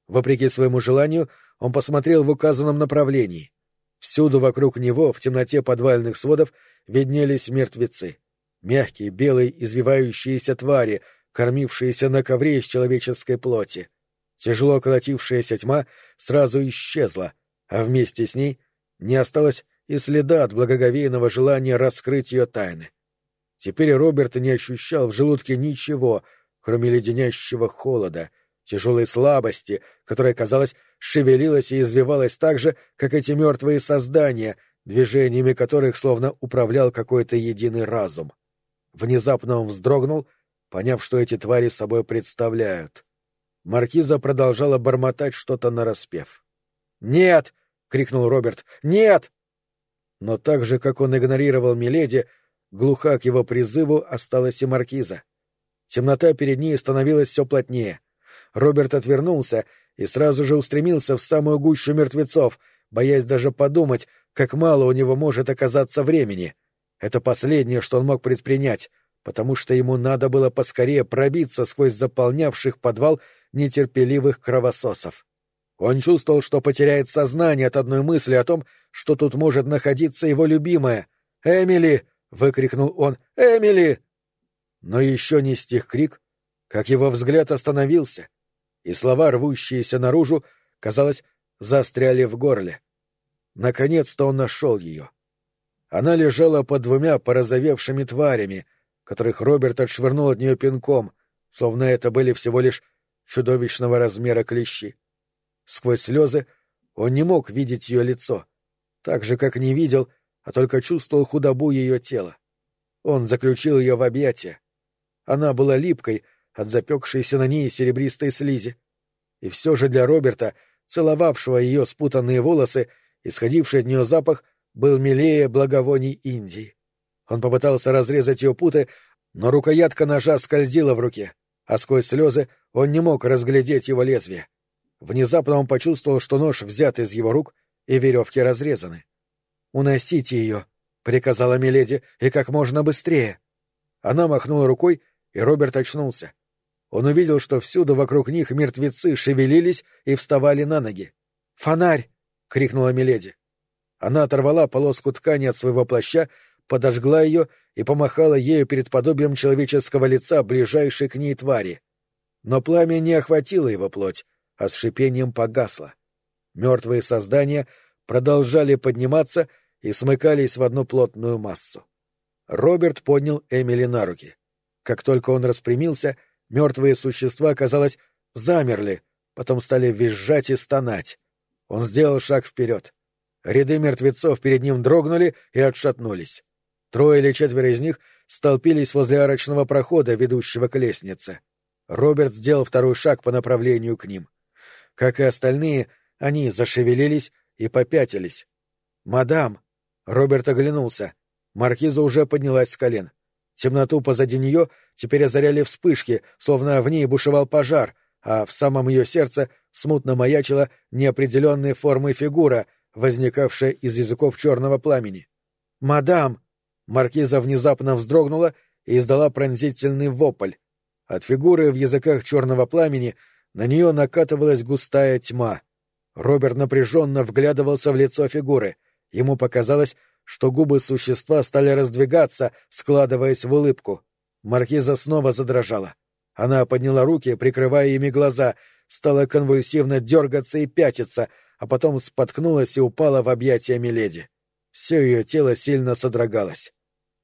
Вопреки своему желанию, он посмотрел в указанном направлении. Всюду вокруг него, в темноте подвальных сводов, виднелись мертвецы. Мягкие, белые, извивающиеся твари, кормившиеся на ковре из человеческой плоти. Тяжело колотившаяся тьма сразу исчезла, а вместе с ней не осталось и следа от благоговейного желания раскрыть ее тайны. Теперь Роберт не ощущал в желудке ничего, кроме леденящего холода, тяжелой слабости, которая, казалось, шевелилась и извивалась так же, как эти мертвые создания, движениями которых словно управлял какой-то единый разум. Внезапно он вздрогнул, поняв, что эти твари собой представляют. Маркиза продолжала бормотать что-то нараспев. «Нет!» — крикнул Роберт. «Нет!» Но так же, как он игнорировал Миледи, глуха к его призыву осталась и Маркиза. Темнота перед ней становилась все плотнее. Роберт отвернулся и сразу же устремился в самую гущу мертвецов, боясь даже подумать, как мало у него может оказаться времени. Это последнее, что он мог предпринять, потому что ему надо было поскорее пробиться сквозь заполнявших подвал нетерпеливых кровососов. Он чувствовал, что потеряет сознание от одной мысли о том, что тут может находиться его любимая. «Эмили!» — выкрикнул он. «Эмили!» Но еще не стих крик, как его взгляд остановился, и слова, рвущиеся наружу, казалось, застряли в горле. Наконец-то он нашел ее. Она лежала под двумя порозовевшими тварями, которых Роберт отшвырнул от нее пинком, словно это были всего лишь чудовищного размера клещи. Сквозь слезы он не мог видеть ее лицо, так же, как не видел, а только чувствовал худобу ее тела. Он заключил ее в объятия. Она была липкой, от запекшейся на ней серебристой слизи. И все же для Роберта, целовавшего ее спутанные волосы, исходивший от нее запах был милее благовоний Индии. Он попытался разрезать ее путы, но рукоятка ножа скользила в руке, а сквозь слезы он не мог разглядеть его лезвие. Внезапно он почувствовал, что нож взят из его рук, и веревки разрезаны. «Уносите ее», — приказала Миледи, — «и как можно быстрее». Она махнула рукой, и Роберт очнулся. Он увидел, что всюду вокруг них мертвецы шевелились и вставали на ноги. «Фонарь!» — крикнула Миледи. Она оторвала полоску ткани от своего плаща, подожгла ее и помахала ею перед подобием человеческого лица ближайшей к ней твари. Но пламя не охватило его плоть, а с шипением погасло. Мертвые создания продолжали подниматься и смыкались в одну плотную массу. Роберт поднял Эмили на руки. Как только он распрямился — Мертвые существа, казалось, замерли, потом стали визжать и стонать. Он сделал шаг вперед. Ряды мертвецов перед ним дрогнули и отшатнулись. Трое или четверо из них столпились возле арочного прохода, ведущего к лестнице. Роберт сделал второй шаг по направлению к ним. Как и остальные, они зашевелились и попятились. «Мадам!» Роберт оглянулся. Маркиза уже поднялась с колен. Темноту позади нее теперь озаряли вспышки, словно в ней бушевал пожар, а в самом ее сердце смутно маячила неопределенной формы фигура, возникавшая из языков черного пламени. «Мадам!» Маркиза внезапно вздрогнула и издала пронзительный вопль. От фигуры в языках черного пламени на нее накатывалась густая тьма. Роберт напряженно вглядывался в лицо фигуры. Ему показалось, что губы существа стали раздвигаться, складываясь в улыбку. Маркиза снова задрожала. Она подняла руки, прикрывая ими глаза, стала конвульсивно дергаться и пятиться, а потом споткнулась и упала в объятия Миледи. Все ее тело сильно содрогалось.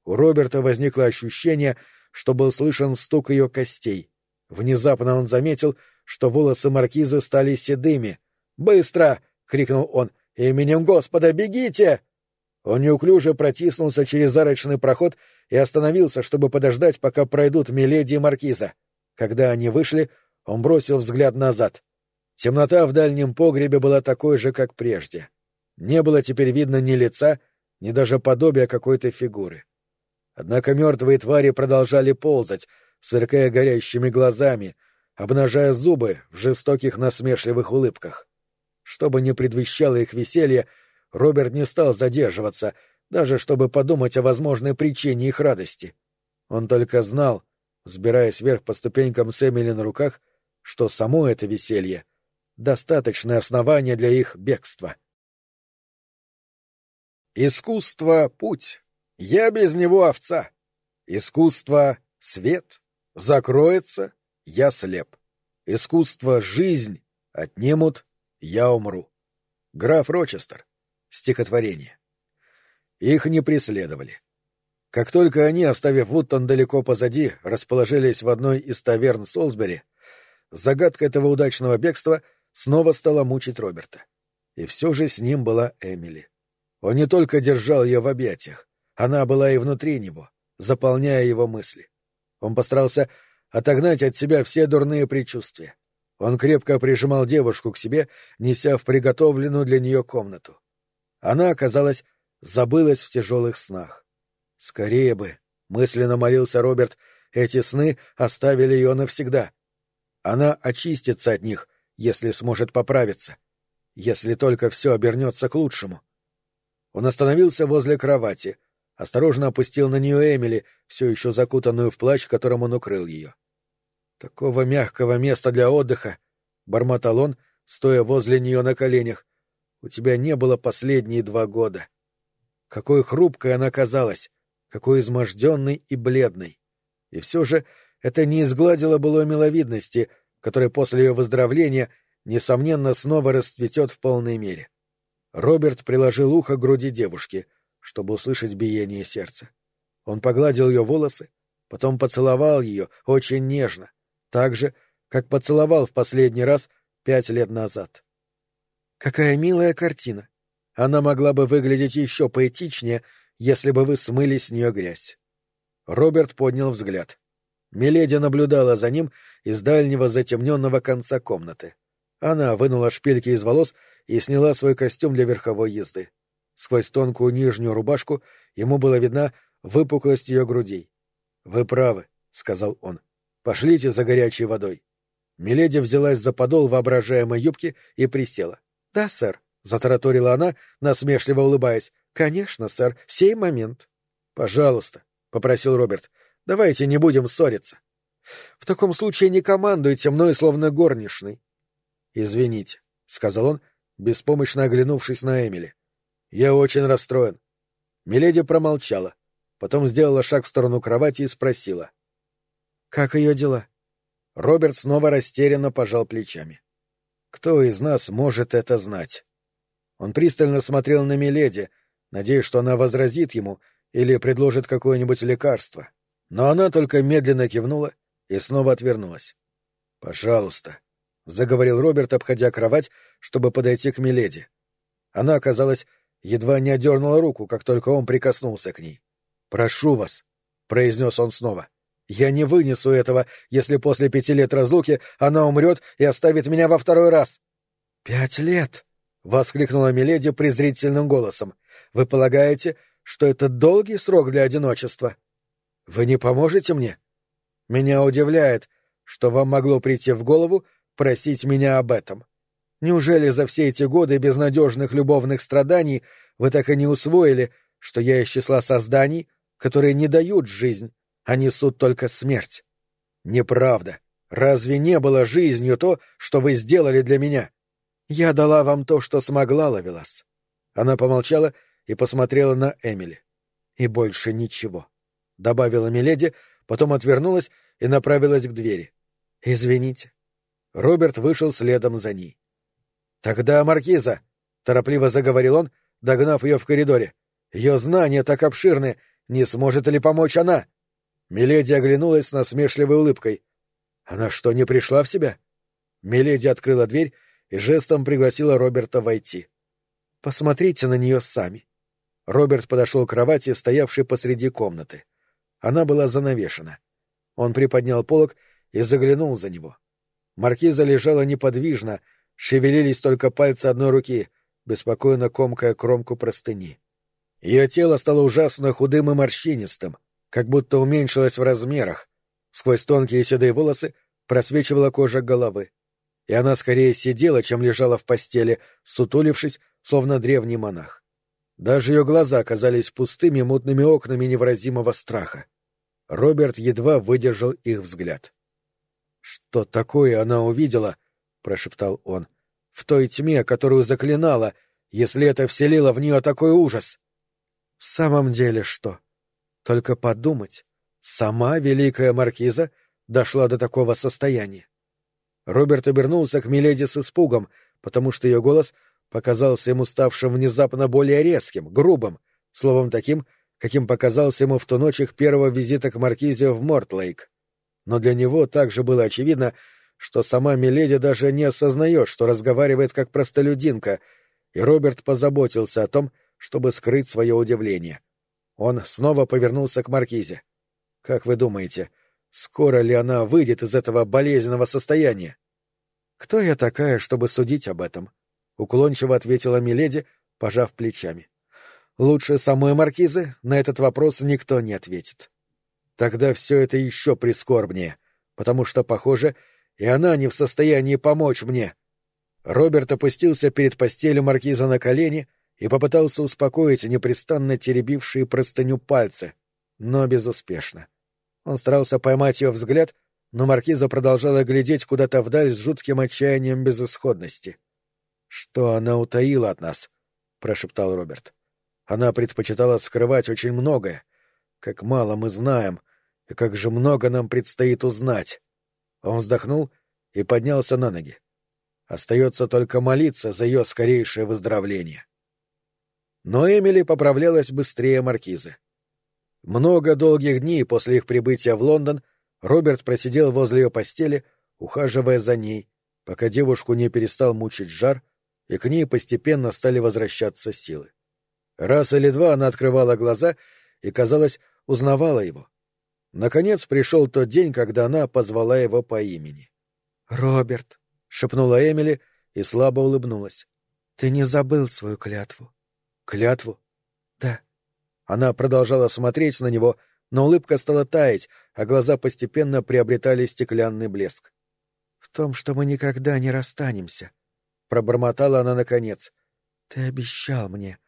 У Роберта возникло ощущение, что был слышен стук ее костей. Внезапно он заметил, что волосы маркизы стали седыми. «Быстро!» — крикнул он. «Именем Господа, бегите!» Он неуклюже протиснулся через арочный проход и остановился, чтобы подождать, пока пройдут Миледи и Маркиза. Когда они вышли, он бросил взгляд назад. Темнота в дальнем погребе была такой же, как прежде. Не было теперь видно ни лица, ни даже подобия какой-то фигуры. Однако мертвые твари продолжали ползать, сверкая горящими глазами, обнажая зубы в жестоких насмешливых улыбках. Что бы ни предвещало их веселье, Роберт не стал задерживаться, даже чтобы подумать о возможной причине их радости. Он только знал, взбираясь вверх по ступенькам с на руках, что само это веселье — достаточное основание для их бегства. Искусство — путь. Я без него овца. Искусство — свет. Закроется — я слеп. Искусство — жизнь. Отнимут — я умру. Граф Рочестер. Стихотворение. Их не преследовали. Как только они, оставив Вуттон далеко позади, расположились в одной из таверн Солсбери, загадка этого удачного бегства снова стала мучить Роберта. И все же с ним была Эмили. Он не только держал ее в объятиях, она была и внутри него, заполняя его мысли. Он постарался отогнать от себя все дурные предчувствия. Он крепко прижимал девушку к себе, неся в приготовленную для нее комнату. Она, оказалось, забылась в тяжелых снах. Скорее бы, мысленно молился Роберт, эти сны оставили ее навсегда. Она очистится от них, если сможет поправиться. Если только все обернется к лучшему. Он остановился возле кровати, осторожно опустил на нее Эмили, все еще закутанную в плащ, которым он укрыл ее. Такого мягкого места для отдыха, — бормотал он, стоя возле нее на коленях, — у тебя не было последние два года. Какой хрупкой она казалась, какой изможденной и бледной. И все же это не изгладило былой миловидности, которая после ее выздоровления, несомненно, снова расцветет в полной мере. Роберт приложил ухо к груди девушки, чтобы услышать биение сердца. Он погладил ее волосы, потом поцеловал ее очень нежно, так же, как поцеловал в последний раз пять лет назад. Какая милая картина! Она могла бы выглядеть еще поэтичнее, если бы вы смыли с нее грязь. Роберт поднял взгляд. Миледи наблюдала за ним из дальнего затемненного конца комнаты. Она вынула шпильки из волос и сняла свой костюм для верховой езды. Сквозь тонкую нижнюю рубашку ему была видна выпуклость ее грудей. — Вы правы, — сказал он. — Пошлите за горячей водой. Миледи взялась за подол воображаемой юбки и присела. — Да, сэр, — затараторила она, насмешливо улыбаясь. — Конечно, сэр, сей момент. — Пожалуйста, — попросил Роберт. — Давайте не будем ссориться. — В таком случае не командуйте мной, словно горничной. — Извините, — сказал он, беспомощно оглянувшись на Эмили. — Я очень расстроен. Миледи промолчала, потом сделала шаг в сторону кровати и спросила. — Как ее дела? Роберт снова растерянно пожал плечами. Кто из нас может это знать? Он пристально смотрел на Миледи, надеясь, что она возразит ему или предложит какое-нибудь лекарство. Но она только медленно кивнула и снова отвернулась. «Пожалуйста», — заговорил Роберт, обходя кровать, чтобы подойти к Миледи. Она, оказалось, едва не одернула руку, как только он прикоснулся к ней. «Прошу вас», — произнес он снова. «Я не вынесу этого, если после пяти лет разлуки она умрет и оставит меня во второй раз». «Пять лет!» — воскликнула Миледи презрительным голосом. «Вы полагаете, что это долгий срок для одиночества? Вы не поможете мне? Меня удивляет, что вам могло прийти в голову просить меня об этом. Неужели за все эти годы безнадежных любовных страданий вы так и не усвоили, что я из числа созданий, которые не дают жизнь, а несут только смерть? Неправда. Разве не было жизнью то, что вы сделали для меня? Я дала вам то, что смогла, Лавелас. Она помолчала и посмотрела на Эмили. И больше ничего. Добавила Миледи, потом отвернулась и направилась к двери. Извините. Роберт вышел следом за ней. Тогда Маркиза, торопливо заговорил он, догнав ее в коридоре. Ее знания так обширны, не сможет ли помочь она? Миледи оглянулась с насмешливой улыбкой. Она что, не пришла в себя? Миледи открыла дверь и жестом пригласила Роберта войти. Посмотрите на нее сами. Роберт подошел к кровати, стоявшей посреди комнаты. Она была занавешена. Он приподнял полог и заглянул за него. Маркиза лежала неподвижно, шевелились только пальцы одной руки, беспокойно комкая кромку простыни. Ее тело стало ужасно худым и морщинистым, как будто уменьшилось в размерах. Сквозь тонкие седые волосы просвечивала кожа головы. И она скорее сидела, чем лежала в постели, сутулившись, словно древний монах. Даже ее глаза оказались пустыми мутными окнами невыразимого страха. Роберт едва выдержал их взгляд. «Что такое она увидела?» — прошептал он. «В той тьме, которую заклинала, если это вселило в нее такой ужас!» «В самом деле что? Только подумать, сама великая маркиза дошла до такого состояния». Роберт обернулся к Миледи с испугом, потому что ее голос показался ему ставшим внезапно более резким, грубым, словом таким, каким показался ему в ту ночь их первого визита к Маркизе в Мортлейк. Но для него также было очевидно, что сама Миледи даже не осознает, что разговаривает как простолюдинка, и Роберт позаботился о том, чтобы скрыть свое удивление. Он снова повернулся к Маркизе. «Как вы думаете, скоро ли она выйдет из этого болезненного состояния?» «Кто я такая, чтобы судить об этом?» — уклончиво ответила Миледи, пожав плечами. «Лучше самой Маркизы на этот вопрос никто не ответит. Тогда все это еще прискорбнее, потому что, похоже, и она не в состоянии помочь мне». Роберт опустился перед постелью Маркиза на колени и попытался успокоить непрестанно теребившие простыню пальцы, но безуспешно. Он старался поймать ее взгляд, но Маркиза продолжала глядеть куда-то вдаль с жутким отчаянием безысходности. — что она утаила от нас? прошептал Роберт. Она предпочитала скрывать очень многое. Как мало мы знаем, и как же много нам предстоит узнать. Он вздохнул и поднялся на ноги. Остается только молиться за ее скорейшее выздоровление. Но Эмили поправлялась быстрее маркизы. Много долгих дней после их прибытия в Лондон Роберт просидел возле ее постели, ухаживая за ней, пока девушку не перестал мучить жар — и к ней постепенно стали возвращаться силы. Раз или два она открывала глаза и, казалось, узнавала его. Наконец пришел тот день, когда она позвала его по имени. «Роберт», — шепнула Эмили и слабо улыбнулась, — «ты не забыл свою клятву». «Клятву?» «Да». Она продолжала смотреть на него, но улыбка стала таять, а глаза постепенно приобретали стеклянный блеск. «В том, что мы никогда не расстанемся», — пробормотала она наконец. — Ты обещал мне.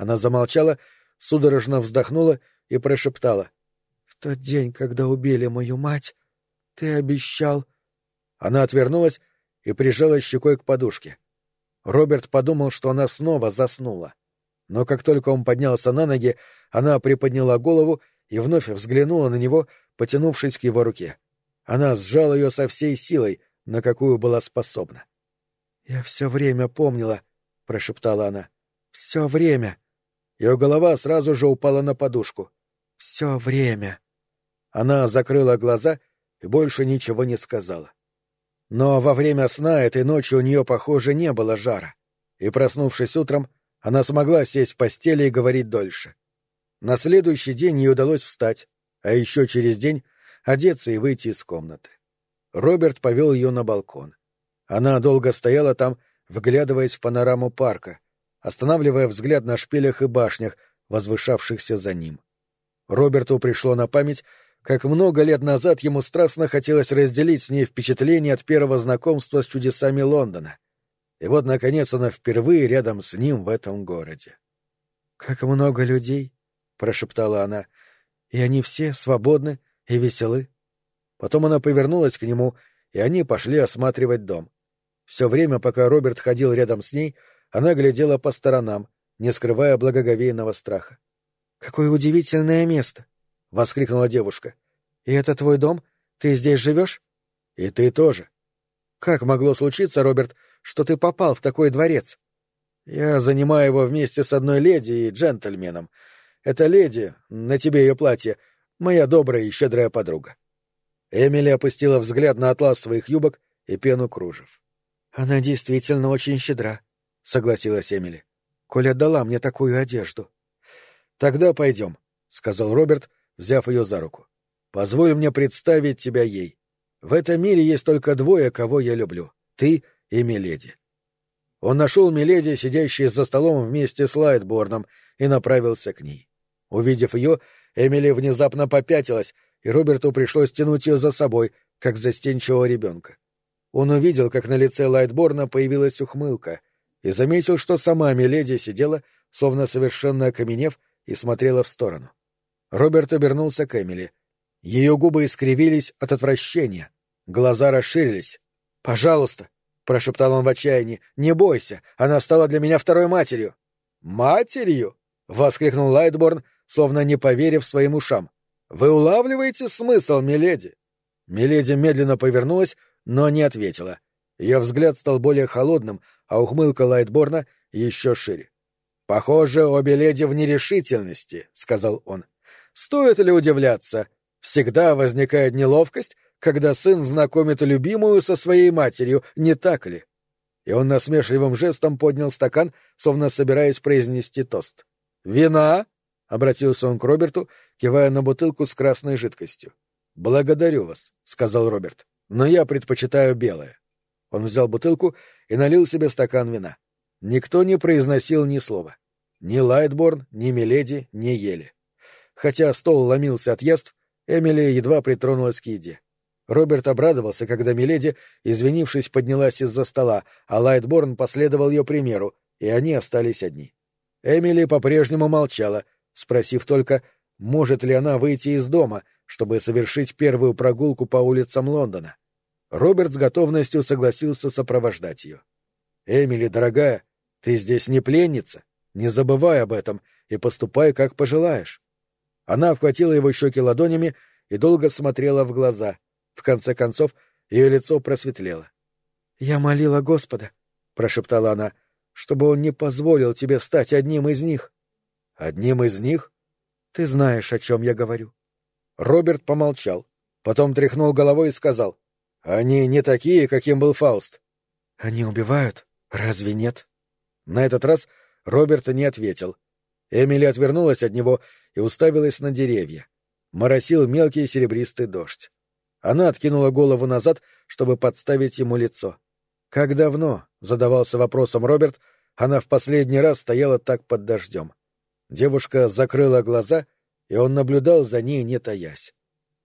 Она замолчала, судорожно вздохнула и прошептала. — В тот день, когда убили мою мать, ты обещал... Она отвернулась и прижала щекой к подушке. Роберт подумал, что она снова заснула. Но как только он поднялся на ноги, она приподняла голову и вновь взглянула на него, потянувшись к его руке. Она сжала ее со всей силой, на какую была способна. «Я все время помнила», — прошептала она. «Все время». Ее голова сразу же упала на подушку. «Все время». Она закрыла глаза и больше ничего не сказала. Но во время сна этой ночью у нее, похоже, не было жара, и, проснувшись утром, она смогла сесть в постели и говорить дольше. На следующий день ей удалось встать, а еще через день одеться и выйти из комнаты. Роберт повел ее на балкон. Она долго стояла там, вглядываясь в панораму парка, останавливая взгляд на шпилях и башнях, возвышавшихся за ним. Роберту пришло на память, как много лет назад ему страстно хотелось разделить с ней впечатление от первого знакомства с чудесами Лондона. И вот, наконец, она впервые рядом с ним в этом городе. «Как много людей!» — прошептала она. «И они все свободны и веселы». Потом она повернулась к нему, и они пошли осматривать дом. Все время, пока Роберт ходил рядом с ней, она глядела по сторонам, не скрывая благоговейного страха. «Какое удивительное место!» — воскликнула девушка. «И это твой дом? Ты здесь живешь?» «И ты тоже». «Как могло случиться, Роберт, что ты попал в такой дворец?» «Я занимаю его вместе с одной леди и джентльменом. Эта леди, на тебе ее платье, моя добрая и щедрая подруга. Эмили опустила взгляд на атлас своих юбок и пену кружев. «Она действительно очень щедра», — согласилась Эмили. «Коль отдала мне такую одежду». «Тогда пойдем», — сказал Роберт, взяв ее за руку. «Позволь мне представить тебя ей. В этом мире есть только двое, кого я люблю — ты и Миледи». Он нашел Миледи, сидящей за столом вместе с Лайтборном, и направился к ней. Увидев ее, Эмили внезапно попятилась, и Роберту пришлось тянуть ее за собой, как застенчивого ребенка. Он увидел, как на лице Лайтборна появилась ухмылка, и заметил, что сама Миледи сидела, словно совершенно окаменев, и смотрела в сторону. Роберт обернулся к Эмили. Ее губы искривились от отвращения, глаза расширились. «Пожалуйста», — прошептал он в отчаянии, — «не бойся, она стала для меня второй матерью». «Матерью?» — воскликнул Лайтборн, словно не поверив своим ушам. Вы улавливаете смысл, миледи? Миледи медленно повернулась, но не ответила. Ее взгляд стал более холодным, а ухмылка Лайтборна еще шире. Похоже, обе леди в нерешительности, сказал он. Стоит ли удивляться? Всегда возникает неловкость, когда сын знакомит любимую со своей матерью, не так ли? И он насмешливым жестом поднял стакан, словно собираясь произнести тост. «Вина?» — обратился он к Роберту, кивая на бутылку с красной жидкостью. «Благодарю вас», — сказал Роберт, — «но я предпочитаю белое». Он взял бутылку и налил себе стакан вина. Никто не произносил ни слова. Ни Лайтборн, ни Миледи не ели. Хотя стол ломился от яств, Эмили едва притронулась к еде. Роберт обрадовался, когда Миледи, извинившись, поднялась из-за стола, а Лайтборн последовал ее примеру, и они остались одни. Эмили по-прежнему молчала, спросив только, может ли она выйти из дома, чтобы совершить первую прогулку по улицам Лондона. Роберт с готовностью согласился сопровождать ее. «Эмили, дорогая, ты здесь не пленница. Не забывай об этом и поступай, как пожелаешь». Она обхватила его щеки ладонями и долго смотрела в глаза. В конце концов, ее лицо просветлело. «Я молила Господа», — прошептала она, — «чтобы он не позволил тебе стать одним из них». Одним из них? Ты знаешь, о чем я говорю. Роберт помолчал, потом тряхнул головой и сказал. Они не такие, каким был Фауст. Они убивают? Разве нет? На этот раз Роберт не ответил. Эмили отвернулась от него и уставилась на деревья. Моросил мелкий серебристый дождь. Она откинула голову назад, чтобы подставить ему лицо. Как давно, — задавался вопросом Роберт, — она в последний раз стояла так под дождем. Девушка закрыла глаза, и он наблюдал за ней, не таясь.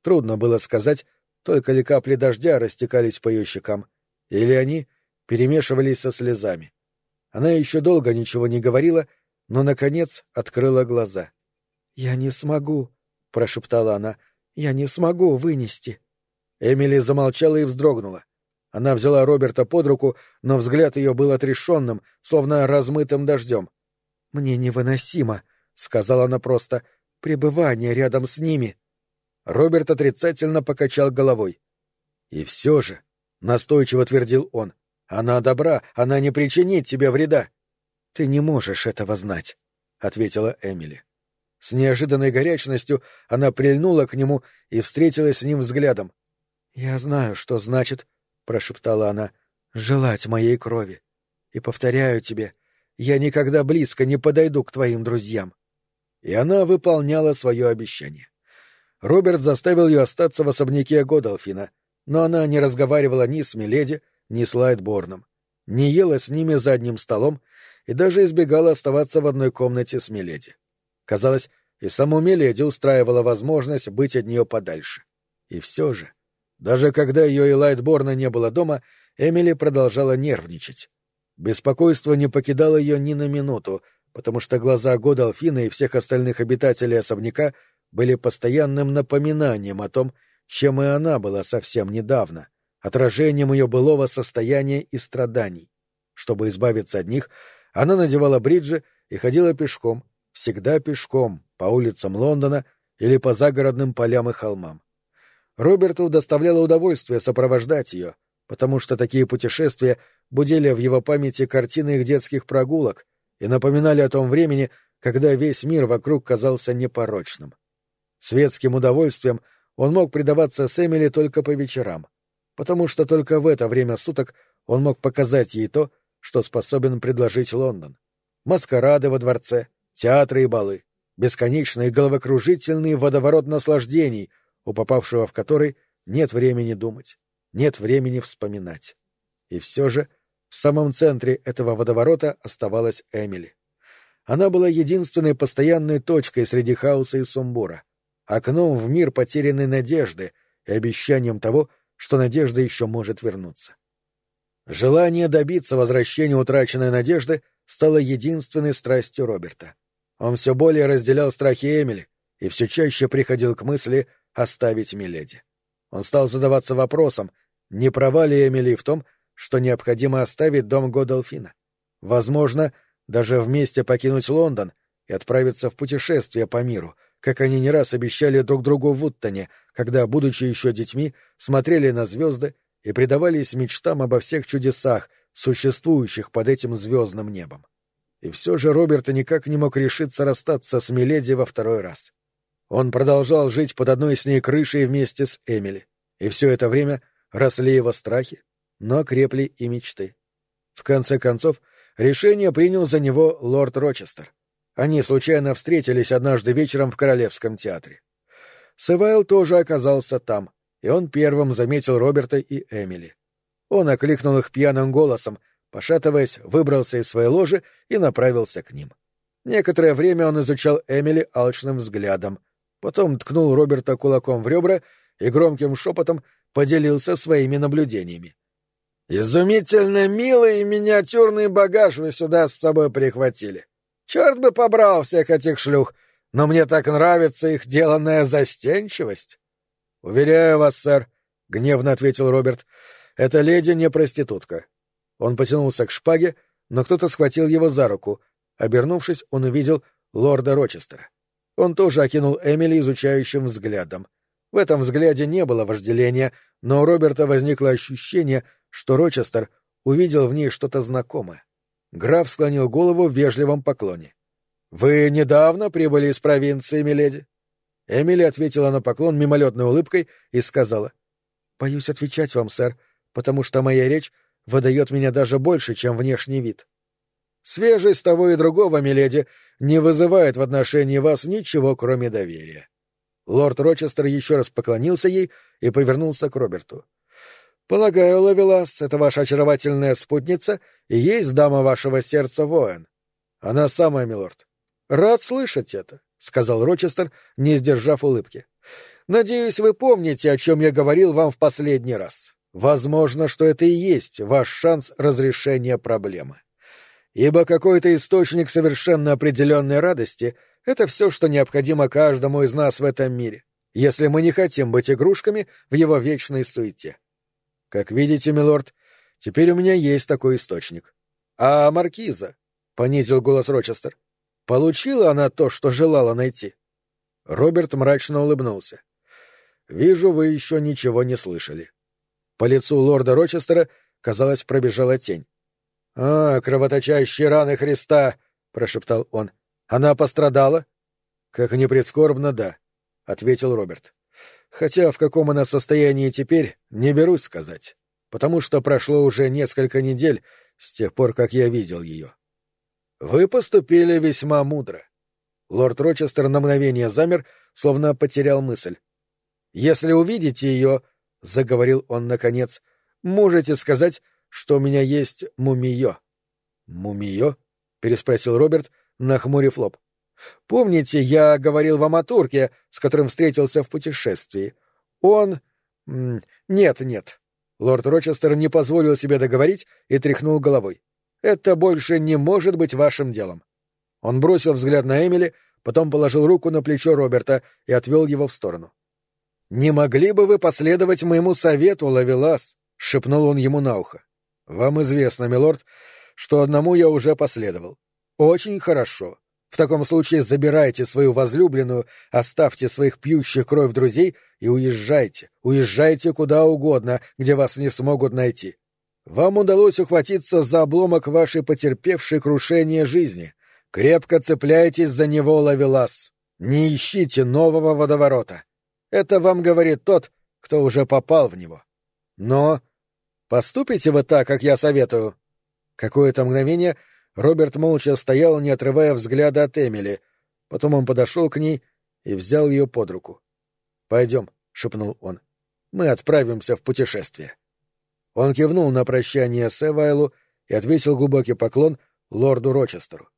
Трудно было сказать, только ли капли дождя растекались по ее щекам, или они перемешивались со слезами. Она еще долго ничего не говорила, но, наконец, открыла глаза. — Я не смогу, — прошептала она, — я не смогу вынести. Эмили замолчала и вздрогнула. Она взяла Роберта под руку, но взгляд ее был отрешенным, словно размытым дождем. — Мне невыносимо, —— сказала она просто, — пребывание рядом с ними. Роберт отрицательно покачал головой. — И все же, — настойчиво твердил он, — она добра, она не причинит тебе вреда. — Ты не можешь этого знать, — ответила Эмили. С неожиданной горячностью она прильнула к нему и встретилась с ним взглядом. — Я знаю, что значит, — прошептала она, — желать моей крови. И повторяю тебе, я никогда близко не подойду к твоим друзьям и она выполняла свое обещание. Роберт заставил ее остаться в особняке Годолфина, но она не разговаривала ни с Миледи, ни с Лайтборном, не ела с ними за одним столом и даже избегала оставаться в одной комнате с Миледи. Казалось, и саму Миледи устраивала возможность быть от нее подальше. И все же, даже когда ее и Лайтборна не было дома, Эмили продолжала нервничать. Беспокойство не покидало ее ни на минуту, потому что глаза Годолфина и всех остальных обитателей особняка были постоянным напоминанием о том, чем и она была совсем недавно, отражением ее былого состояния и страданий. Чтобы избавиться от них, она надевала бриджи и ходила пешком, всегда пешком, по улицам Лондона или по загородным полям и холмам. Роберту доставляло удовольствие сопровождать ее, потому что такие путешествия будили в его памяти картины их детских прогулок и напоминали о том времени, когда весь мир вокруг казался непорочным. Светским удовольствием он мог предаваться с Эмили только по вечерам, потому что только в это время суток он мог показать ей то, что способен предложить Лондон. Маскарады во дворце, театры и балы, бесконечный головокружительный водоворот наслаждений, у попавшего в который нет времени думать, нет времени вспоминать. И все же в самом центре этого водоворота оставалась Эмили. Она была единственной постоянной точкой среди хаоса и сумбура, окном в мир потерянной надежды и обещанием того, что надежда еще может вернуться. Желание добиться возвращения утраченной надежды стало единственной страстью Роберта. Он все более разделял страхи Эмили и все чаще приходил к мысли оставить Миледи. Он стал задаваться вопросом, не права ли Эмили в том, что необходимо оставить дом Годолфина. Возможно, даже вместе покинуть Лондон и отправиться в путешествие по миру, как они не раз обещали друг другу в Уттоне, когда, будучи еще детьми, смотрели на звезды и предавались мечтам обо всех чудесах, существующих под этим звездным небом. И все же Роберт никак не мог решиться расстаться с Миледи во второй раз. Он продолжал жить под одной с ней крышей вместе с Эмили, и все это время росли его страхи, но крепли и мечты. В конце концов, решение принял за него лорд Рочестер. Они случайно встретились однажды вечером в Королевском театре. Севайл тоже оказался там, и он первым заметил Роберта и Эмили. Он окликнул их пьяным голосом, пошатываясь, выбрался из своей ложи и направился к ним. Некоторое время он изучал Эмили алчным взглядом, потом ткнул Роберта кулаком в ребра и громким шепотом поделился своими наблюдениями. «Изумительно милый и миниатюрный багаж вы сюда с собой прихватили. Черт бы побрал всех этих шлюх, но мне так нравится их деланная застенчивость». «Уверяю вас, сэр», — гневно ответил Роберт, — «эта леди не проститутка». Он потянулся к шпаге, но кто-то схватил его за руку. Обернувшись, он увидел лорда Рочестера. Он тоже окинул Эмили изучающим взглядом. В этом взгляде не было вожделения, но у Роберта возникло ощущение, что Рочестер увидел в ней что-то знакомое. Граф склонил голову в вежливом поклоне. «Вы недавно прибыли из провинции, миледи?» Эмили ответила на поклон мимолетной улыбкой и сказала. «Боюсь отвечать вам, сэр, потому что моя речь выдает меня даже больше, чем внешний вид». «Свежесть того и другого, миледи, не вызывает в отношении вас ничего, кроме доверия». Лорд Рочестер еще раз поклонился ей и повернулся к Роберту. Полагаю, Лавелас, это ваша очаровательная спутница и есть дама вашего сердца воин. Она самая, милорд. Рад слышать это, сказал Рочестер, не сдержав улыбки. Надеюсь, вы помните, о чем я говорил вам в последний раз. Возможно, что это и есть ваш шанс разрешения проблемы. Ибо какой-то источник совершенно определенной радости — это все, что необходимо каждому из нас в этом мире, если мы не хотим быть игрушками в его вечной суете. Как видите, милорд, теперь у меня есть такой источник. А маркиза? — понизил голос Рочестер. — Получила она то, что желала найти? Роберт мрачно улыбнулся. — Вижу, вы еще ничего не слышали. По лицу лорда Рочестера, казалось, пробежала тень. — А, кровоточащие раны Христа! — прошептал он. — Она пострадала? — Как ни прискорбно, да, — ответил Роберт хотя в каком она состоянии теперь, не берусь сказать, потому что прошло уже несколько недель с тех пор, как я видел ее. Вы поступили весьма мудро. Лорд Рочестер на мгновение замер, словно потерял мысль. Если увидите ее, — заговорил он наконец, — можете сказать, что у меня есть мумиё. — Мумиё? — переспросил Роберт, нахмурив лоб. Помните, я говорил вам о турке, с которым встретился в путешествии? Он... Нет, нет. Лорд Рочестер не позволил себе договорить и тряхнул головой. Это больше не может быть вашим делом. Он бросил взгляд на Эмили, потом положил руку на плечо Роберта и отвел его в сторону. Не могли бы вы последовать моему совету, Лавелас? — шепнул он ему на ухо. — Вам известно, милорд, что одному я уже последовал. Очень хорошо. В таком случае забирайте свою возлюбленную, оставьте своих пьющих кровь друзей и уезжайте, уезжайте куда угодно, где вас не смогут найти. Вам удалось ухватиться за обломок вашей потерпевшей крушение жизни. Крепко цепляйтесь за него, Лавелас. Не ищите нового водоворота. Это вам говорит тот, кто уже попал в него. Но поступите вы так, как я советую. Какое-то мгновение Роберт молча стоял, не отрывая взгляда от Эмили. Потом он подошел к ней и взял ее под руку. «Пойдем», — шепнул он. «Мы отправимся в путешествие». Он кивнул на прощание Севайлу и отвесил глубокий поклон лорду Рочестеру.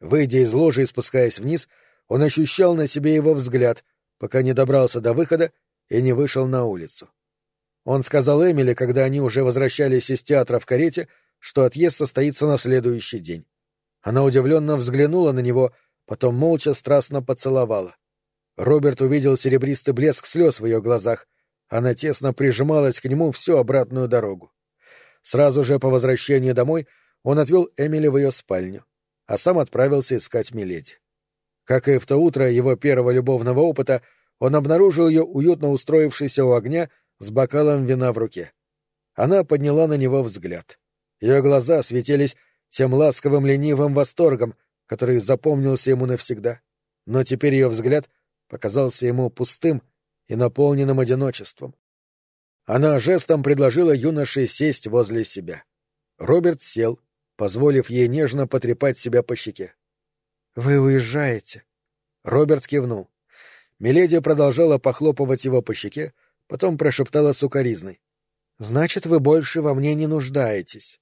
Выйдя из ложи и спускаясь вниз, он ощущал на себе его взгляд, пока не добрался до выхода и не вышел на улицу. Он сказал Эмили, когда они уже возвращались из театра в карете, что отъезд состоится на следующий день. Она удивленно взглянула на него, потом молча страстно поцеловала. Роберт увидел серебристый блеск слез в ее глазах, она тесно прижималась к нему всю обратную дорогу. Сразу же по возвращении домой он отвел Эмили в ее спальню, а сам отправился искать Миледи. Как и в то утро его первого любовного опыта, он обнаружил ее уютно устроившейся у огня с бокалом вина в руке. Она подняла на него взгляд. Ее глаза светились тем ласковым ленивым восторгом, который запомнился ему навсегда. Но теперь ее взгляд показался ему пустым и наполненным одиночеством. Она жестом предложила юноше сесть возле себя. Роберт сел, позволив ей нежно потрепать себя по щеке. — Вы уезжаете? Роберт кивнул. Миледи продолжала похлопывать его по щеке, потом прошептала сукоризной. — Значит, вы больше во мне не нуждаетесь. —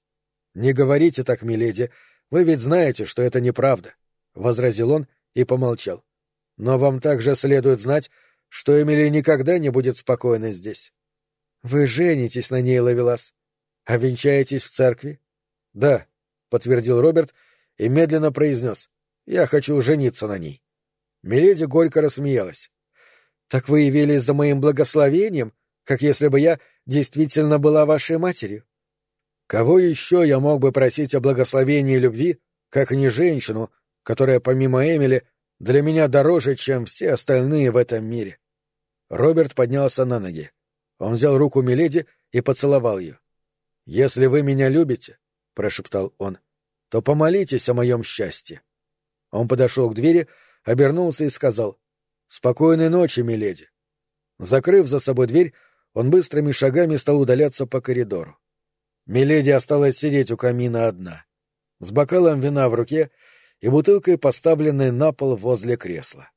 Не говорите так, миледи, вы ведь знаете, что это неправда, — возразил он и помолчал. — Но вам также следует знать, что Эмили никогда не будет спокойна здесь. Вы женитесь на ней, Лавелас, а венчаетесь в церкви? Да, подтвердил Роберт и медленно произнес. Я хочу жениться на ней. Миледи горько рассмеялась. Так вы явились за моим благословением, как если бы я действительно была вашей матерью. Кого еще я мог бы просить о благословении любви, как не женщину, которая, помимо Эмили, для меня дороже, чем все остальные в этом мире? Роберт поднялся на ноги. Он взял руку Миледи и поцеловал ее. «Если вы меня любите, — прошептал он, — то помолитесь о моем счастье». Он подошел к двери, обернулся и сказал «Спокойной ночи, миледи». Закрыв за собой дверь, он быстрыми шагами стал удаляться по коридору. Миледи осталась сидеть у камина одна, с бокалом вина в руке и бутылкой, поставленной на пол возле кресла.